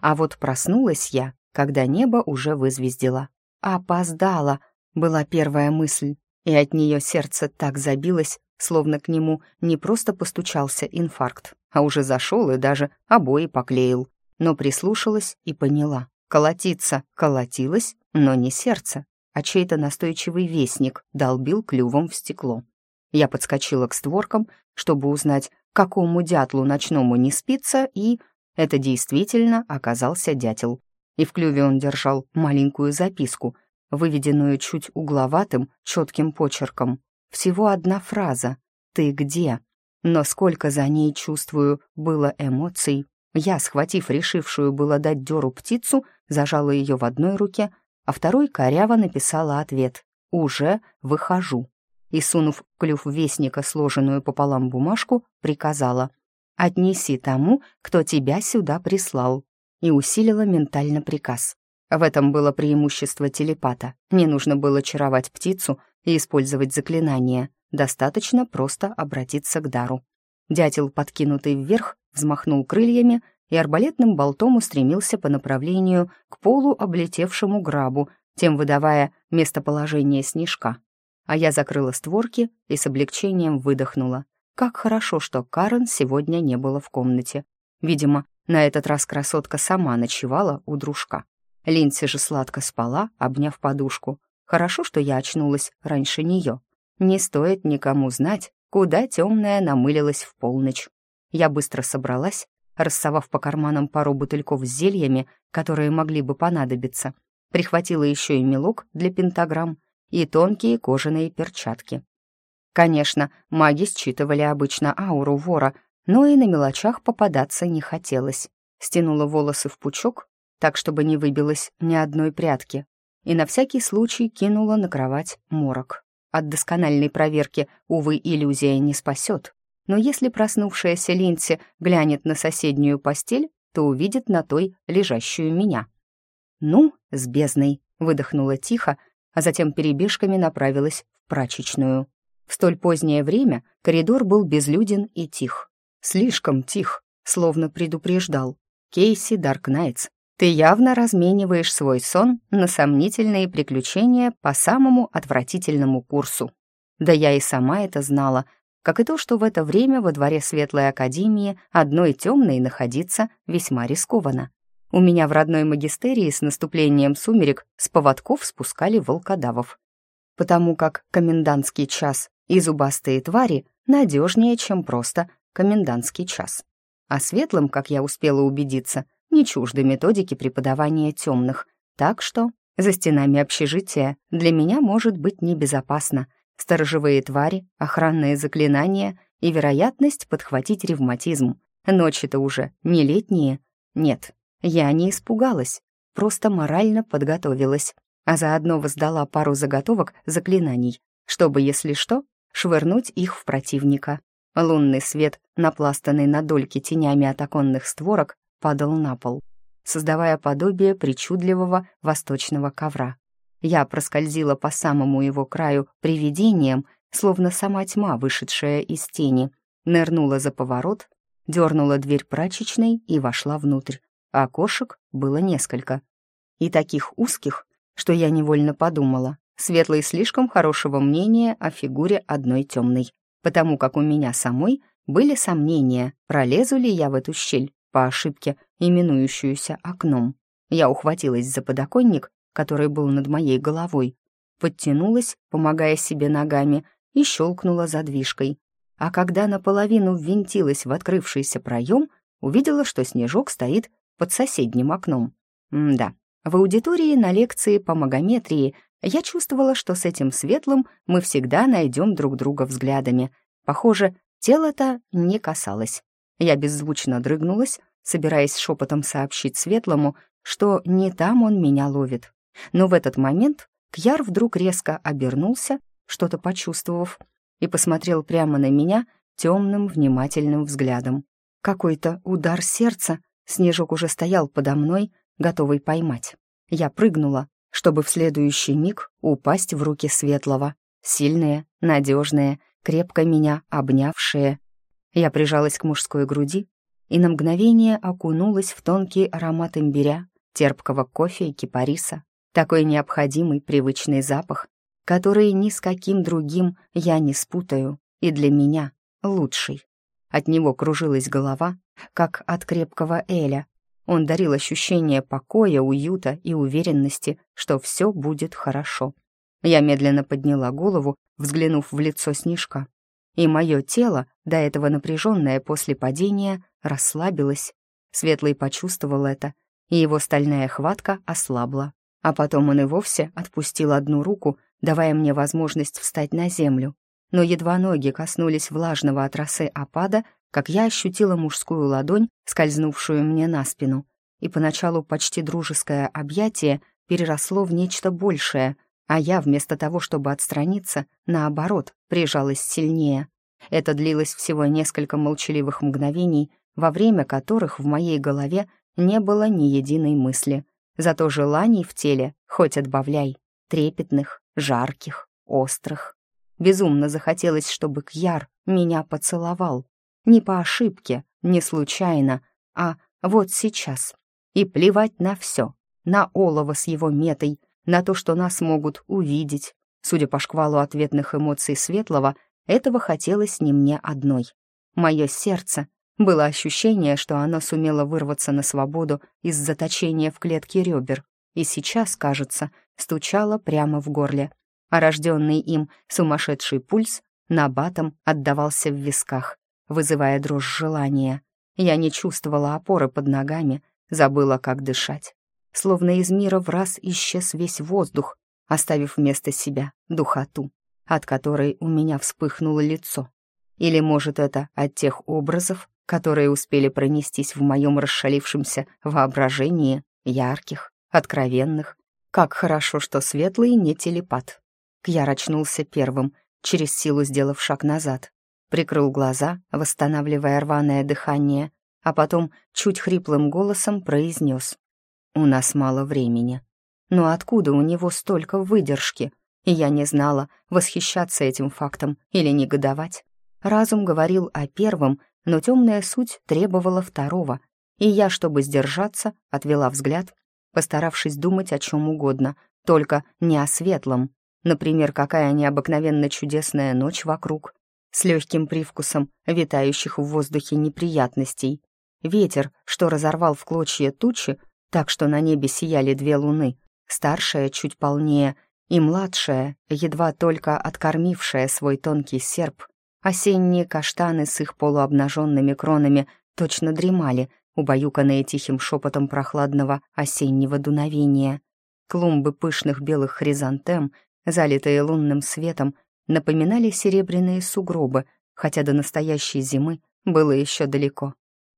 Speaker 1: А вот проснулась я, когда небо уже вызвездило. «Опоздала!» — была первая мысль, и от нее сердце так забилось, словно к нему не просто постучался инфаркт, а уже зашел и даже обои поклеил. Но прислушалась и поняла. Колотиться колотилось, но не сердце, а чей-то настойчивый вестник долбил клювом в стекло. Я подскочила к створкам, чтобы узнать, какому дятлу ночному не спится, и это действительно оказался дятел. И в клюве он держал маленькую записку, выведенную чуть угловатым, четким почерком. Всего одна фраза «Ты где?». Но сколько за ней, чувствую, было эмоций. Я, схватив решившую было дать дёру птицу, зажала ее в одной руке, а второй коряво написала ответ «Уже выхожу» и, сунув клюв вестника сложенную пополам бумажку, приказала «Отнеси тому, кто тебя сюда прислал» и усилила ментально приказ. В этом было преимущество телепата. Не нужно было чаровать птицу и использовать заклинания. Достаточно просто обратиться к дару. Дятел, подкинутый вверх, взмахнул крыльями и арбалетным болтом устремился по направлению к полу облетевшему грабу, тем выдавая местоположение снежка. А я закрыла створки и с облегчением выдохнула. Как хорошо, что Карен сегодня не было в комнате. Видимо, на этот раз красотка сама ночевала у дружка. Линси же сладко спала, обняв подушку. Хорошо, что я очнулась раньше нее. Не стоит никому знать, куда темная намылилась в полночь. Я быстро собралась рассовав по карманам пару бутыльков с зельями, которые могли бы понадобиться. Прихватила еще и мелок для пентаграмм и тонкие кожаные перчатки. Конечно, маги считывали обычно ауру вора, но и на мелочах попадаться не хотелось. Стянула волосы в пучок, так, чтобы не выбилось ни одной прядки, и на всякий случай кинула на кровать морок. От доскональной проверки, увы, иллюзия не спасет, но если проснувшаяся Линси глянет на соседнюю постель, то увидит на той лежащую меня. «Ну, с бездной», — выдохнула тихо, а затем перебежками направилась в прачечную. В столь позднее время коридор был безлюден и тих. Слишком тих, словно предупреждал. «Кейси Даркнайтс, ты явно размениваешь свой сон на сомнительные приключения по самому отвратительному курсу». Да я и сама это знала — как и то, что в это время во дворе Светлой Академии одной темной находиться весьма рискованно. У меня в родной магистерии с наступлением сумерек с поводков спускали волкодавов, потому как комендантский час и зубастые твари надежнее, чем просто комендантский час. А светлым, как я успела убедиться, не чужды методики преподавания темных, так что за стенами общежития для меня может быть небезопасно — сторожевые твари, охранные заклинания и вероятность подхватить ревматизм. Ночи-то уже не летние. Нет, я не испугалась, просто морально подготовилась, а заодно воздала пару заготовок заклинаний, чтобы, если что, швырнуть их в противника. Лунный свет, напластанный на дольки тенями от оконных створок, падал на пол, создавая подобие причудливого восточного ковра. Я проскользила по самому его краю привидением, словно сама тьма, вышедшая из тени, нырнула за поворот, дернула дверь прачечной и вошла внутрь. А окошек было несколько. И таких узких, что я невольно подумала, Светлый слишком хорошего мнения о фигуре одной темной, потому как у меня самой были сомнения, пролезу ли я в эту щель, по ошибке, именующуюся окном. Я ухватилась за подоконник который был над моей головой, подтянулась, помогая себе ногами, и щелкнула задвижкой. А когда наполовину ввинтилась в открывшийся проем, увидела, что Снежок стоит под соседним окном. М да, в аудитории на лекции по магометрии я чувствовала, что с этим светлым мы всегда найдем друг друга взглядами. Похоже, тело-то не касалось. Я беззвучно дрыгнулась, собираясь шепотом сообщить светлому, что не там он меня ловит. Но в этот момент Кьяр вдруг резко обернулся, что-то почувствовав, и посмотрел прямо на меня темным, внимательным взглядом. Какой-то удар сердца, Снежок уже стоял подо мной, готовый поймать. Я прыгнула, чтобы в следующий миг упасть в руки Светлого. Сильные, надежные, крепко меня обнявшие. Я прижалась к мужской груди и на мгновение окунулась в тонкий аромат имбиря, терпкого кофе и кипариса. Такой необходимый привычный запах, который ни с каким другим я не спутаю, и для меня лучший. От него кружилась голова, как от крепкого Эля. Он дарил ощущение покоя, уюта и уверенности, что все будет хорошо. Я медленно подняла голову, взглянув в лицо Снежка. И мое тело, до этого напряженное после падения, расслабилось. Светлый почувствовал это, и его стальная хватка ослабла. А потом он и вовсе отпустил одну руку, давая мне возможность встать на землю. Но едва ноги коснулись влажного от росы опада, как я ощутила мужскую ладонь, скользнувшую мне на спину. И поначалу почти дружеское объятие переросло в нечто большее, а я, вместо того, чтобы отстраниться, наоборот, прижалась сильнее. Это длилось всего несколько молчаливых мгновений, во время которых в моей голове не было ни единой мысли. Зато желаний в теле хоть отбавляй, трепетных, жарких, острых. Безумно захотелось, чтобы Кьяр меня поцеловал. Не по ошибке, не случайно, а вот сейчас. И плевать на все, на олово с его метой, на то, что нас могут увидеть. Судя по шквалу ответных эмоций Светлого, этого хотелось не мне одной. Мое сердце было ощущение, что оно сумело вырваться на свободу из заточения в клетке ребер, и сейчас, кажется, стучало прямо в горле. А рожденный им сумасшедший пульс набатом отдавался в висках, вызывая дрожь желания. Я не чувствовала опоры под ногами, забыла, как дышать. Словно из мира в раз исчез весь воздух, оставив вместо себя духоту, от которой у меня вспыхнуло лицо. Или, может, это от тех образов, которые успели пронестись в моем расшалившемся воображении, ярких, откровенных. Как хорошо, что светлый не телепат. Кьяр очнулся первым, через силу сделав шаг назад. Прикрыл глаза, восстанавливая рваное дыхание, а потом чуть хриплым голосом произнес. «У нас мало времени». Но откуда у него столько выдержки? И я не знала, восхищаться этим фактом или негодовать. Разум говорил о первом, но темная суть требовала второго, и я, чтобы сдержаться, отвела взгляд, постаравшись думать о чем угодно, только не о светлом. Например, какая необыкновенно чудесная ночь вокруг, с легким привкусом витающих в воздухе неприятностей. Ветер, что разорвал в клочья тучи, так что на небе сияли две луны, старшая чуть полнее и младшая, едва только откормившая свой тонкий серп, Осенние каштаны с их полуобнаженными кронами точно дремали, убаюканные тихим шепотом прохладного осеннего дуновения. Клумбы пышных белых хризантем, залитые лунным светом, напоминали серебряные сугробы, хотя до настоящей зимы было еще далеко.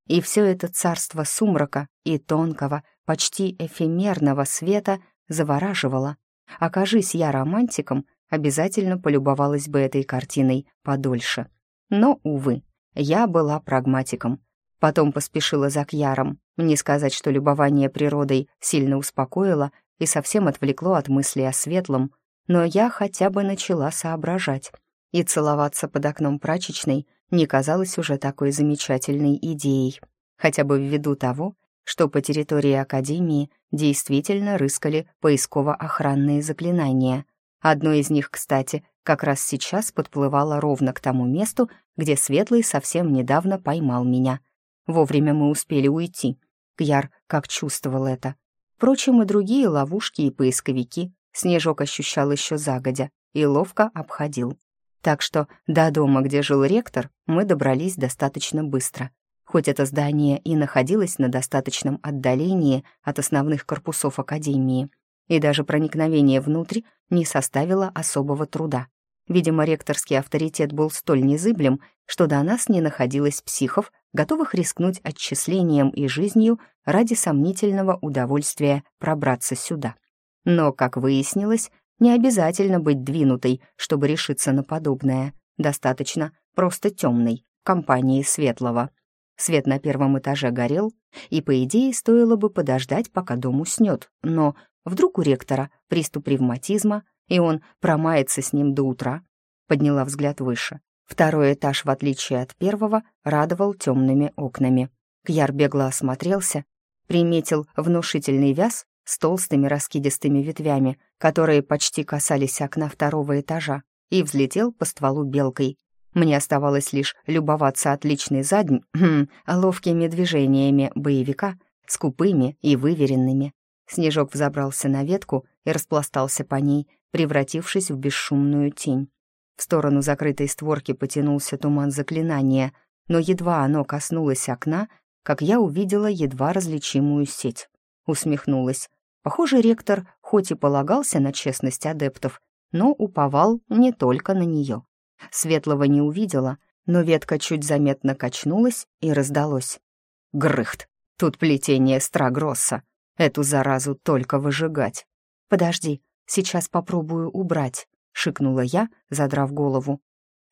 Speaker 1: И все это царство сумрака и тонкого, почти эфемерного света завораживало. Окажись я романтиком, обязательно полюбовалась бы этой картиной подольше. Но, увы, я была прагматиком. Потом поспешила за Кьяром. Не сказать, что любование природой сильно успокоило и совсем отвлекло от мысли о светлом, но я хотя бы начала соображать. И целоваться под окном прачечной не казалось уже такой замечательной идеей. Хотя бы ввиду того, что по территории Академии действительно рыскали поисково-охранные заклинания, Одно из них, кстати, как раз сейчас подплывало ровно к тому месту, где Светлый совсем недавно поймал меня. Вовремя мы успели уйти. Кьяр как чувствовал это. Впрочем, и другие ловушки и поисковики Снежок ощущал еще загодя и ловко обходил. Так что до дома, где жил ректор, мы добрались достаточно быстро. хоть это здание и находилось на достаточном отдалении от основных корпусов Академии, и даже проникновение внутрь не составило особого труда. Видимо, ректорский авторитет был столь незыблем, что до нас не находилось психов, готовых рискнуть отчислением и жизнью ради сомнительного удовольствия пробраться сюда. Но, как выяснилось, не обязательно быть двинутой, чтобы решиться на подобное. Достаточно просто темной, компании светлого. Свет на первом этаже горел, и, по идее, стоило бы подождать, пока дом уснет. Но вдруг у ректора приступ ревматизма, и он промается с ним до утра. Подняла взгляд выше. Второй этаж, в отличие от первого, радовал темными окнами. Кьяр бегло осмотрелся, приметил внушительный вяз с толстыми раскидистыми ветвями, которые почти касались окна второго этажа, и взлетел по стволу белкой. Мне оставалось лишь любоваться отличной задней, ловкими движениями боевика, скупыми и выверенными. Снежок взобрался на ветку и распластался по ней, превратившись в бесшумную тень. В сторону закрытой створки потянулся туман заклинания, но едва оно коснулось окна, как я увидела едва различимую сеть. Усмехнулась. Похоже, ректор хоть и полагался на честность адептов, но уповал не только на нее. Светлого не увидела, но ветка чуть заметно качнулась и раздалось. Грыхт! Тут плетение Страгросса. Эту заразу только выжигать. Подожди, сейчас попробую убрать, шикнула я, задрав голову.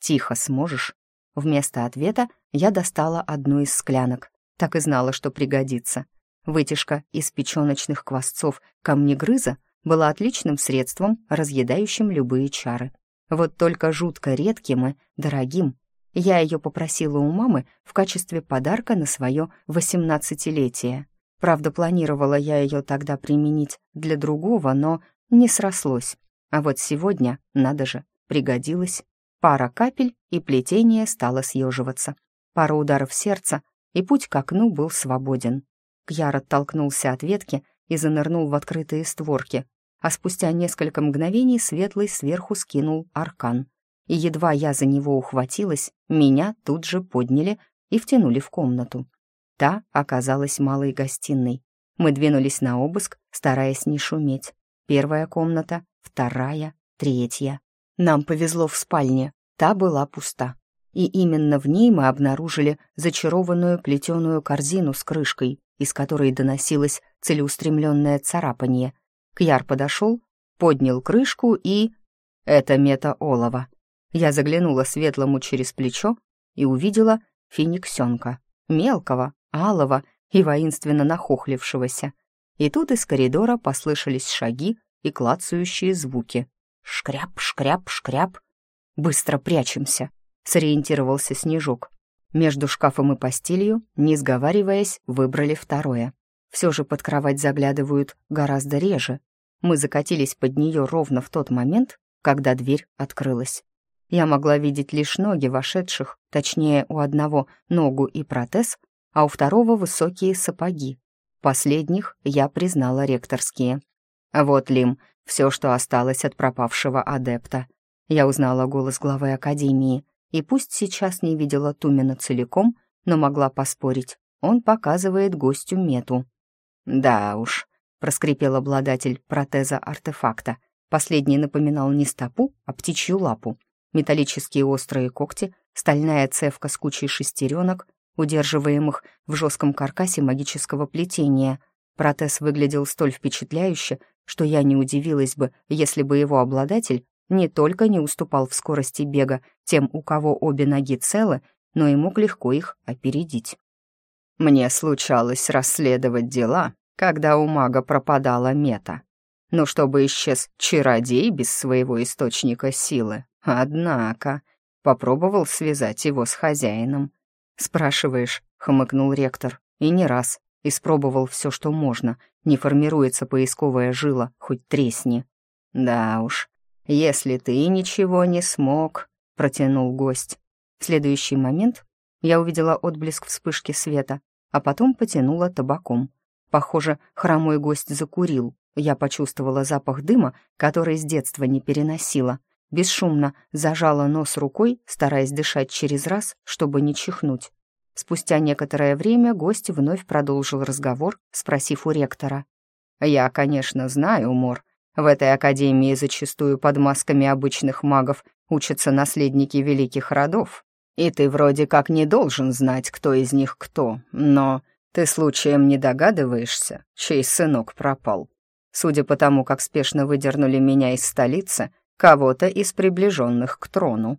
Speaker 1: Тихо сможешь? Вместо ответа я достала одну из склянок. Так и знала, что пригодится. Вытяжка из печёночных квасцов камнегрыза была отличным средством, разъедающим любые чары. Вот только жутко редким и дорогим. Я ее попросила у мамы в качестве подарка на свое восемнадцатилетие. Правда, планировала я ее тогда применить для другого, но не срослось. А вот сегодня, надо же, пригодилось. Пара капель, и плетение стало съеживаться. Пара ударов сердца, и путь к окну был свободен. Кьяр оттолкнулся от ветки и занырнул в открытые створки, а спустя несколько мгновений Светлый сверху скинул аркан. И едва я за него ухватилась, меня тут же подняли и втянули в комнату. Та оказалась малой гостиной. Мы двинулись на обыск, стараясь не шуметь. Первая комната, вторая, третья. Нам повезло в спальне, та была пуста. И именно в ней мы обнаружили зачарованную плетеную корзину с крышкой, из которой доносилось целеустремленное царапанье. Кьяр подошел, поднял крышку и... Это мета олова. Я заглянула светлому через плечо и увидела фениксенка, мелкого, алого и воинственно нахохлившегося. И тут из коридора послышались шаги и клацающие звуки. Шкряп, шкряп, шкряп. Быстро прячемся, сориентировался Снежок. Между шкафом и постелью, не сговариваясь, выбрали второе. Все же под кровать заглядывают гораздо реже. Мы закатились под нее ровно в тот момент, когда дверь открылась. Я могла видеть лишь ноги вошедших, точнее, у одного ногу и протез, а у второго высокие сапоги. Последних я признала ректорские. Вот, Лим, все, что осталось от пропавшего адепта. Я узнала голос главы академии, и пусть сейчас не видела Тумина целиком, но могла поспорить, он показывает гостю мету. «Да уж», — проскрипел обладатель протеза артефакта. Последний напоминал не стопу, а птичью лапу. Металлические острые когти, стальная цевка с кучей шестеренок, удерживаемых в жестком каркасе магического плетения. Протез выглядел столь впечатляюще, что я не удивилась бы, если бы его обладатель не только не уступал в скорости бега тем, у кого обе ноги целы, но и мог легко их опередить. Мне случалось расследовать дела, когда у мага пропадала мета. Но чтобы исчез чародей без своего источника силы, однако попробовал связать его с хозяином. «Спрашиваешь», — хмыкнул ректор, — «и не раз. Испробовал все, что можно. Не формируется поисковая жила, хоть тресни». «Да уж, «Если ты ничего не смог», — протянул гость. В следующий момент я увидела отблеск вспышки света, а потом потянула табаком. Похоже, хромой гость закурил. Я почувствовала запах дыма, который с детства не переносила. Бесшумно зажала нос рукой, стараясь дышать через раз, чтобы не чихнуть. Спустя некоторое время гость вновь продолжил разговор, спросив у ректора. «Я, конечно, знаю, Мор. В этой академии зачастую под масками обычных магов учатся наследники великих родов. И ты вроде как не должен знать, кто из них кто, но ты случаем не догадываешься, чей сынок пропал. Судя по тому, как спешно выдернули меня из столицы, кого-то из приближенных к трону».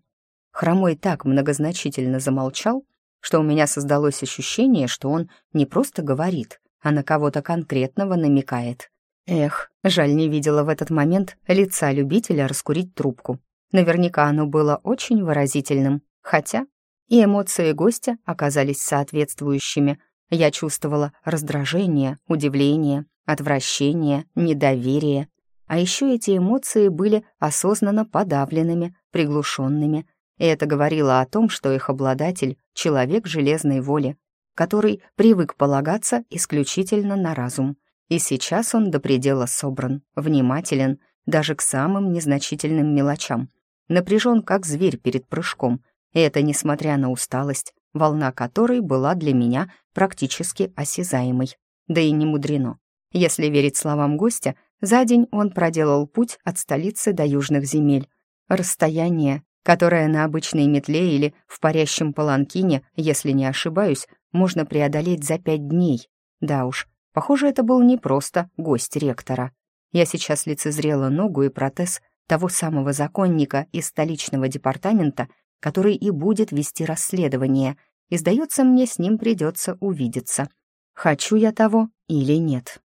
Speaker 1: Хромой так многозначительно замолчал, что у меня создалось ощущение, что он не просто говорит, а на кого-то конкретного намекает. Эх, жаль, не видела в этот момент лица любителя раскурить трубку. Наверняка оно было очень выразительным, хотя и эмоции гостя оказались соответствующими. Я чувствовала раздражение, удивление, отвращение, недоверие. А еще эти эмоции были осознанно подавленными, приглушенными, и это говорило о том, что их обладатель — человек железной воли, который привык полагаться исключительно на разум. И сейчас он до предела собран, внимателен даже к самым незначительным мелочам, напряжен как зверь перед прыжком, и это несмотря на усталость, волна которой была для меня практически осязаемой. Да и не мудрено. Если верить словам гостя, за день он проделал путь от столицы до южных земель. Расстояние, которое на обычной метле или в парящем паланкине, если не ошибаюсь, можно преодолеть за пять дней. Да уж, похоже, это был не просто гость ректора. Я сейчас лицезрела ногу и протез того самого законника из столичного департамента, который и будет вести расследование, и, сдается мне, с ним придется увидеться. Хочу я того или нет.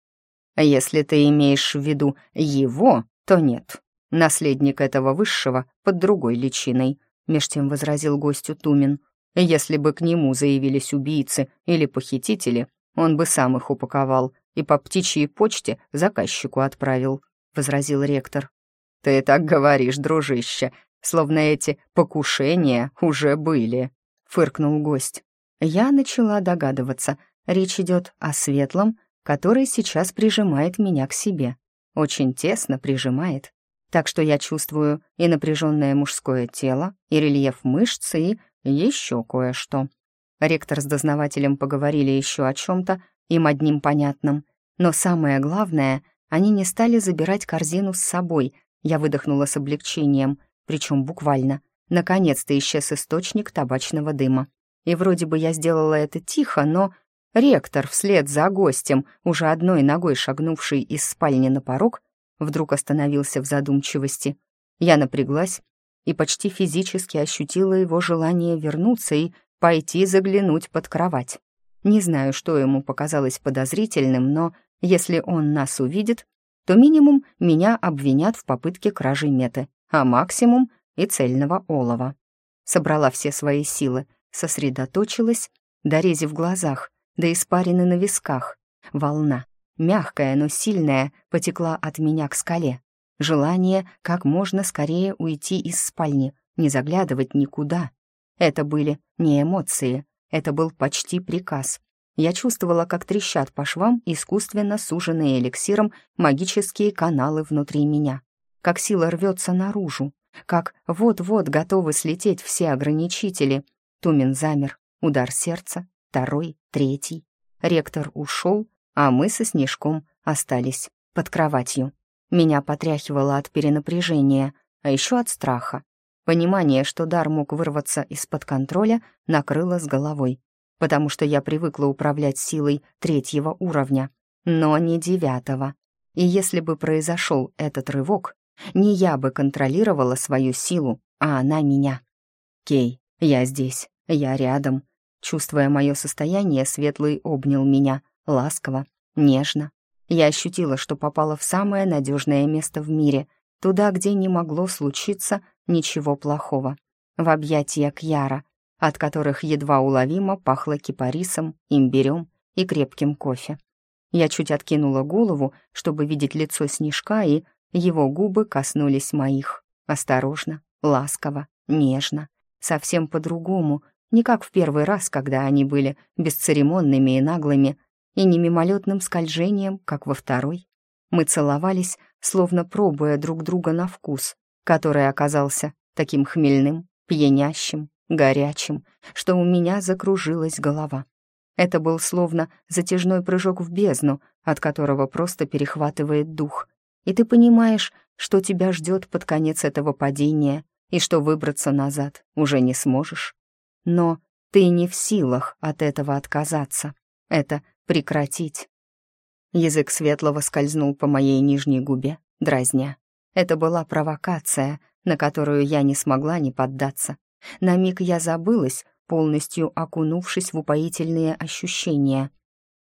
Speaker 1: Если ты имеешь в виду его, то нет. Наследник этого высшего под другой личиной, меж тем возразил гостю Тумин. Если бы к нему заявились убийцы или похитители, он бы сам их упаковал и по птичьей почте заказчику отправил, возразил ректор. Ты так говоришь, дружище, словно эти покушения уже были, фыркнул гость. Я начала догадываться, речь идет о светлом, который сейчас прижимает меня к себе. Очень тесно прижимает. Так что я чувствую и напряженное мужское тело, и рельеф мышц, и еще кое-что. Ректор с дознавателем поговорили еще о чем-то, им одним понятным. Но самое главное, они не стали забирать корзину с собой. Я выдохнула с облегчением, причем буквально. Наконец-то исчез источник табачного дыма. И вроде бы я сделала это тихо, но Ректор, вслед за гостем, уже одной ногой шагнувший из спальни на порог, вдруг остановился в задумчивости. Я напряглась и почти физически ощутила его желание вернуться и пойти заглянуть под кровать. Не знаю, что ему показалось подозрительным, но если он нас увидит, то минимум меня обвинят в попытке кражи меты, а максимум и цельного олова. Собрала все свои силы, сосредоточилась, дорезив в глазах, до испарины на висках. Волна, мягкая, но сильная, потекла от меня к скале. Желание как можно скорее уйти из спальни, не заглядывать никуда. Это были не эмоции, это был почти приказ. Я чувствовала, как трещат по швам искусственно суженные эликсиром магические каналы внутри меня, как сила рвется наружу, как вот-вот готовы слететь все ограничители. Тумин замер, удар сердца, второй, третий. Ректор ушел, а мы со Снежком остались под кроватью. Меня потряхивало от перенапряжения, а еще от страха. Понимание, что дар мог вырваться из-под контроля, накрыло с головой, потому что я привыкла управлять силой третьего уровня, но не девятого. И если бы произошел этот рывок, не я бы контролировала свою силу, а она меня. «Кей, я здесь, я рядом, Чувствуя мое состояние, Светлый обнял меня, ласково, нежно. Я ощутила, что попала в самое надежное место в мире, туда, где не могло случиться ничего плохого. В объятия Кьяра, от которых едва уловимо пахло кипарисом, имбирем и крепким кофе. Я чуть откинула голову, чтобы видеть лицо Снежка, и его губы коснулись моих. Осторожно, ласково, нежно, совсем по-другому, не как в первый раз, когда они были бесцеремонными и наглыми, и не мимолетным скольжением, как во второй. Мы целовались, словно пробуя друг друга на вкус, который оказался таким хмельным, пьянящим, горячим, что у меня закружилась голова. Это был словно затяжной прыжок в бездну, от которого просто перехватывает дух. И ты понимаешь, что тебя ждет под конец этого падения, и что выбраться назад уже не сможешь. Но ты не в силах от этого отказаться. Это прекратить. Язык светлого скользнул по моей нижней губе, дразня. Это была провокация, на которую я не смогла не поддаться. На миг я забылась, полностью окунувшись в упоительные ощущения.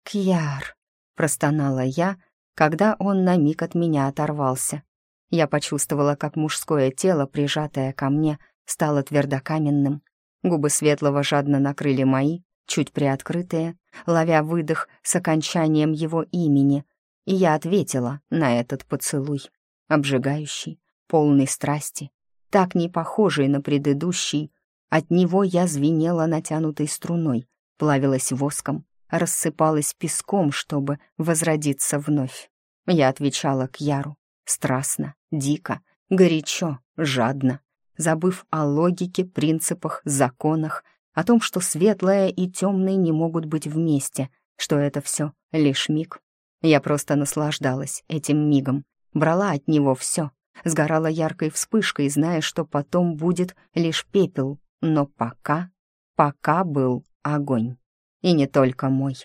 Speaker 1: «Кьяр!» — простонала я, когда он на миг от меня оторвался. Я почувствовала, как мужское тело, прижатое ко мне, стало твердокаменным. Губы светлого жадно накрыли мои, чуть приоткрытые, ловя выдох с окончанием его имени, и я ответила на этот поцелуй, обжигающий, полный страсти, так не похожий на предыдущий. От него я звенела натянутой струной, плавилась воском, рассыпалась песком, чтобы возродиться вновь. Я отвечала к Яру, страстно, дико, горячо, жадно, забыв о логике, принципах, законах, о том, что светлое и темное не могут быть вместе, что это все лишь миг. Я просто наслаждалась этим мигом, брала от него все, сгорала яркой вспышкой, зная, что потом будет лишь пепел, но пока, пока был огонь. И не только мой.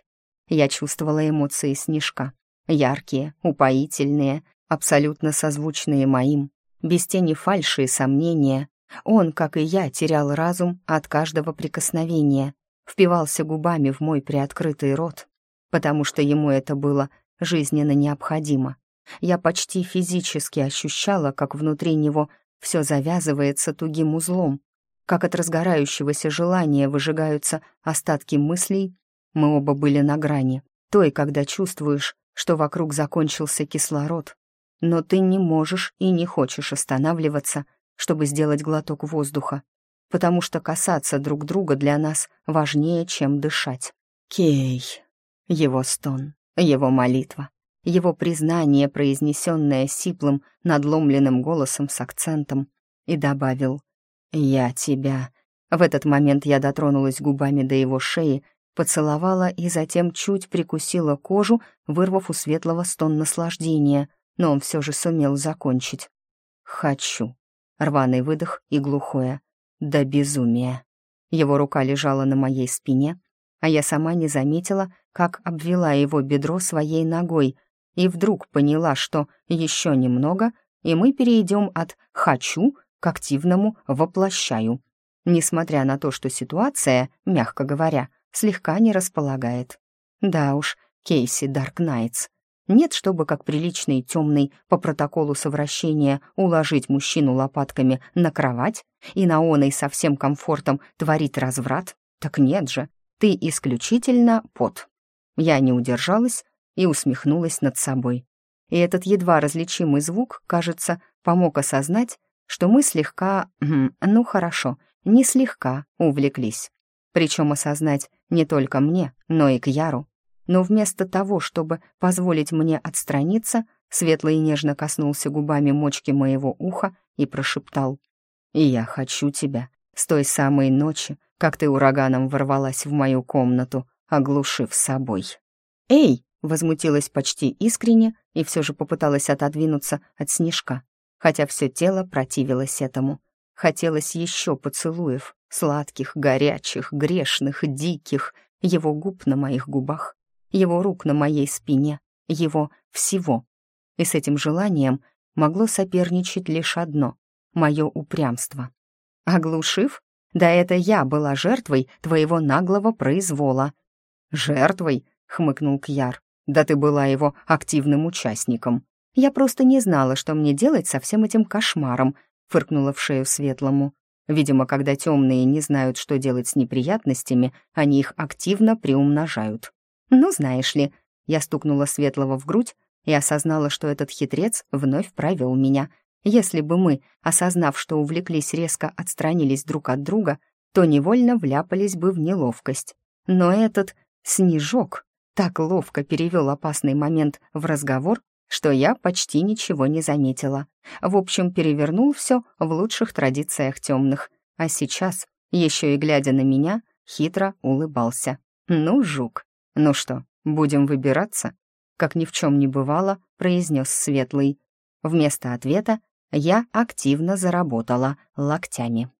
Speaker 1: Я чувствовала эмоции снежка, яркие, упоительные, абсолютно созвучные моим, без тени фальши и сомнения. Он, как и я, терял разум от каждого прикосновения, впивался губами в мой приоткрытый рот, потому что ему это было жизненно необходимо. Я почти физически ощущала, как внутри него все завязывается тугим узлом, как от разгорающегося желания выжигаются остатки мыслей. Мы оба были на грани, той, когда чувствуешь, что вокруг закончился кислород, но ты не можешь и не хочешь останавливаться, чтобы сделать глоток воздуха, потому что касаться друг друга для нас важнее, чем дышать. Кей. Его стон, его молитва, его признание, произнесенное сиплым, надломленным голосом с акцентом, и добавил «Я тебя». В этот момент я дотронулась губами до его шеи, поцеловала и затем чуть прикусила кожу, вырвав у светлого стон наслаждения — но он все же сумел закончить. «Хочу». Рваный выдох и глухое. «До безумия». Его рука лежала на моей спине, а я сама не заметила, как обвела его бедро своей ногой, и вдруг поняла, что еще немного, и мы перейдем от «хочу» к активному «воплощаю», несмотря на то, что ситуация, мягко говоря, слегка не располагает. Да уж, Кейси Даркнайтс, нет, чтобы как приличный темный по протоколу совращения уложить мужчину лопатками на кровать и на оной со всем комфортом творить разврат. Так нет же, ты исключительно пот. Я не удержалась и усмехнулась над собой. И этот едва различимый звук, кажется, помог осознать, что мы слегка, ну хорошо, не слегка увлеклись. Причем осознать не только мне, но и к Яру но вместо того, чтобы позволить мне отстраниться, светло и нежно коснулся губами мочки моего уха и прошептал. «И я хочу тебя с той самой ночи, как ты ураганом ворвалась в мою комнату, оглушив собой». «Эй!» — возмутилась почти искренне и все же попыталась отодвинуться от снежка, хотя все тело противилось этому. Хотелось еще поцелуев, сладких, горячих, грешных, диких, его губ на моих губах, его рук на моей спине, его всего. И с этим желанием могло соперничать лишь одно — мое упрямство. Оглушив? Да это я была жертвой твоего наглого произвола. «Жертвой?» — хмыкнул Кьяр. «Да ты была его активным участником. Я просто не знала, что мне делать со всем этим кошмаром», — фыркнула в шею Светлому. Видимо, когда темные не знают, что делать с неприятностями, они их активно приумножают. «Ну, знаешь ли», — я стукнула Светлого в грудь и осознала, что этот хитрец вновь провел меня. Если бы мы, осознав, что увлеклись, резко отстранились друг от друга, то невольно вляпались бы в неловкость. Но этот снежок так ловко перевел опасный момент в разговор, что я почти ничего не заметила. В общем, перевернул все в лучших традициях темных. А сейчас еще и глядя на меня, хитро улыбался. «Ну, жук, ну что, будем выбираться?» Как ни в чем не бывало, произнес Светлый. Вместо ответа я активно заработала локтями.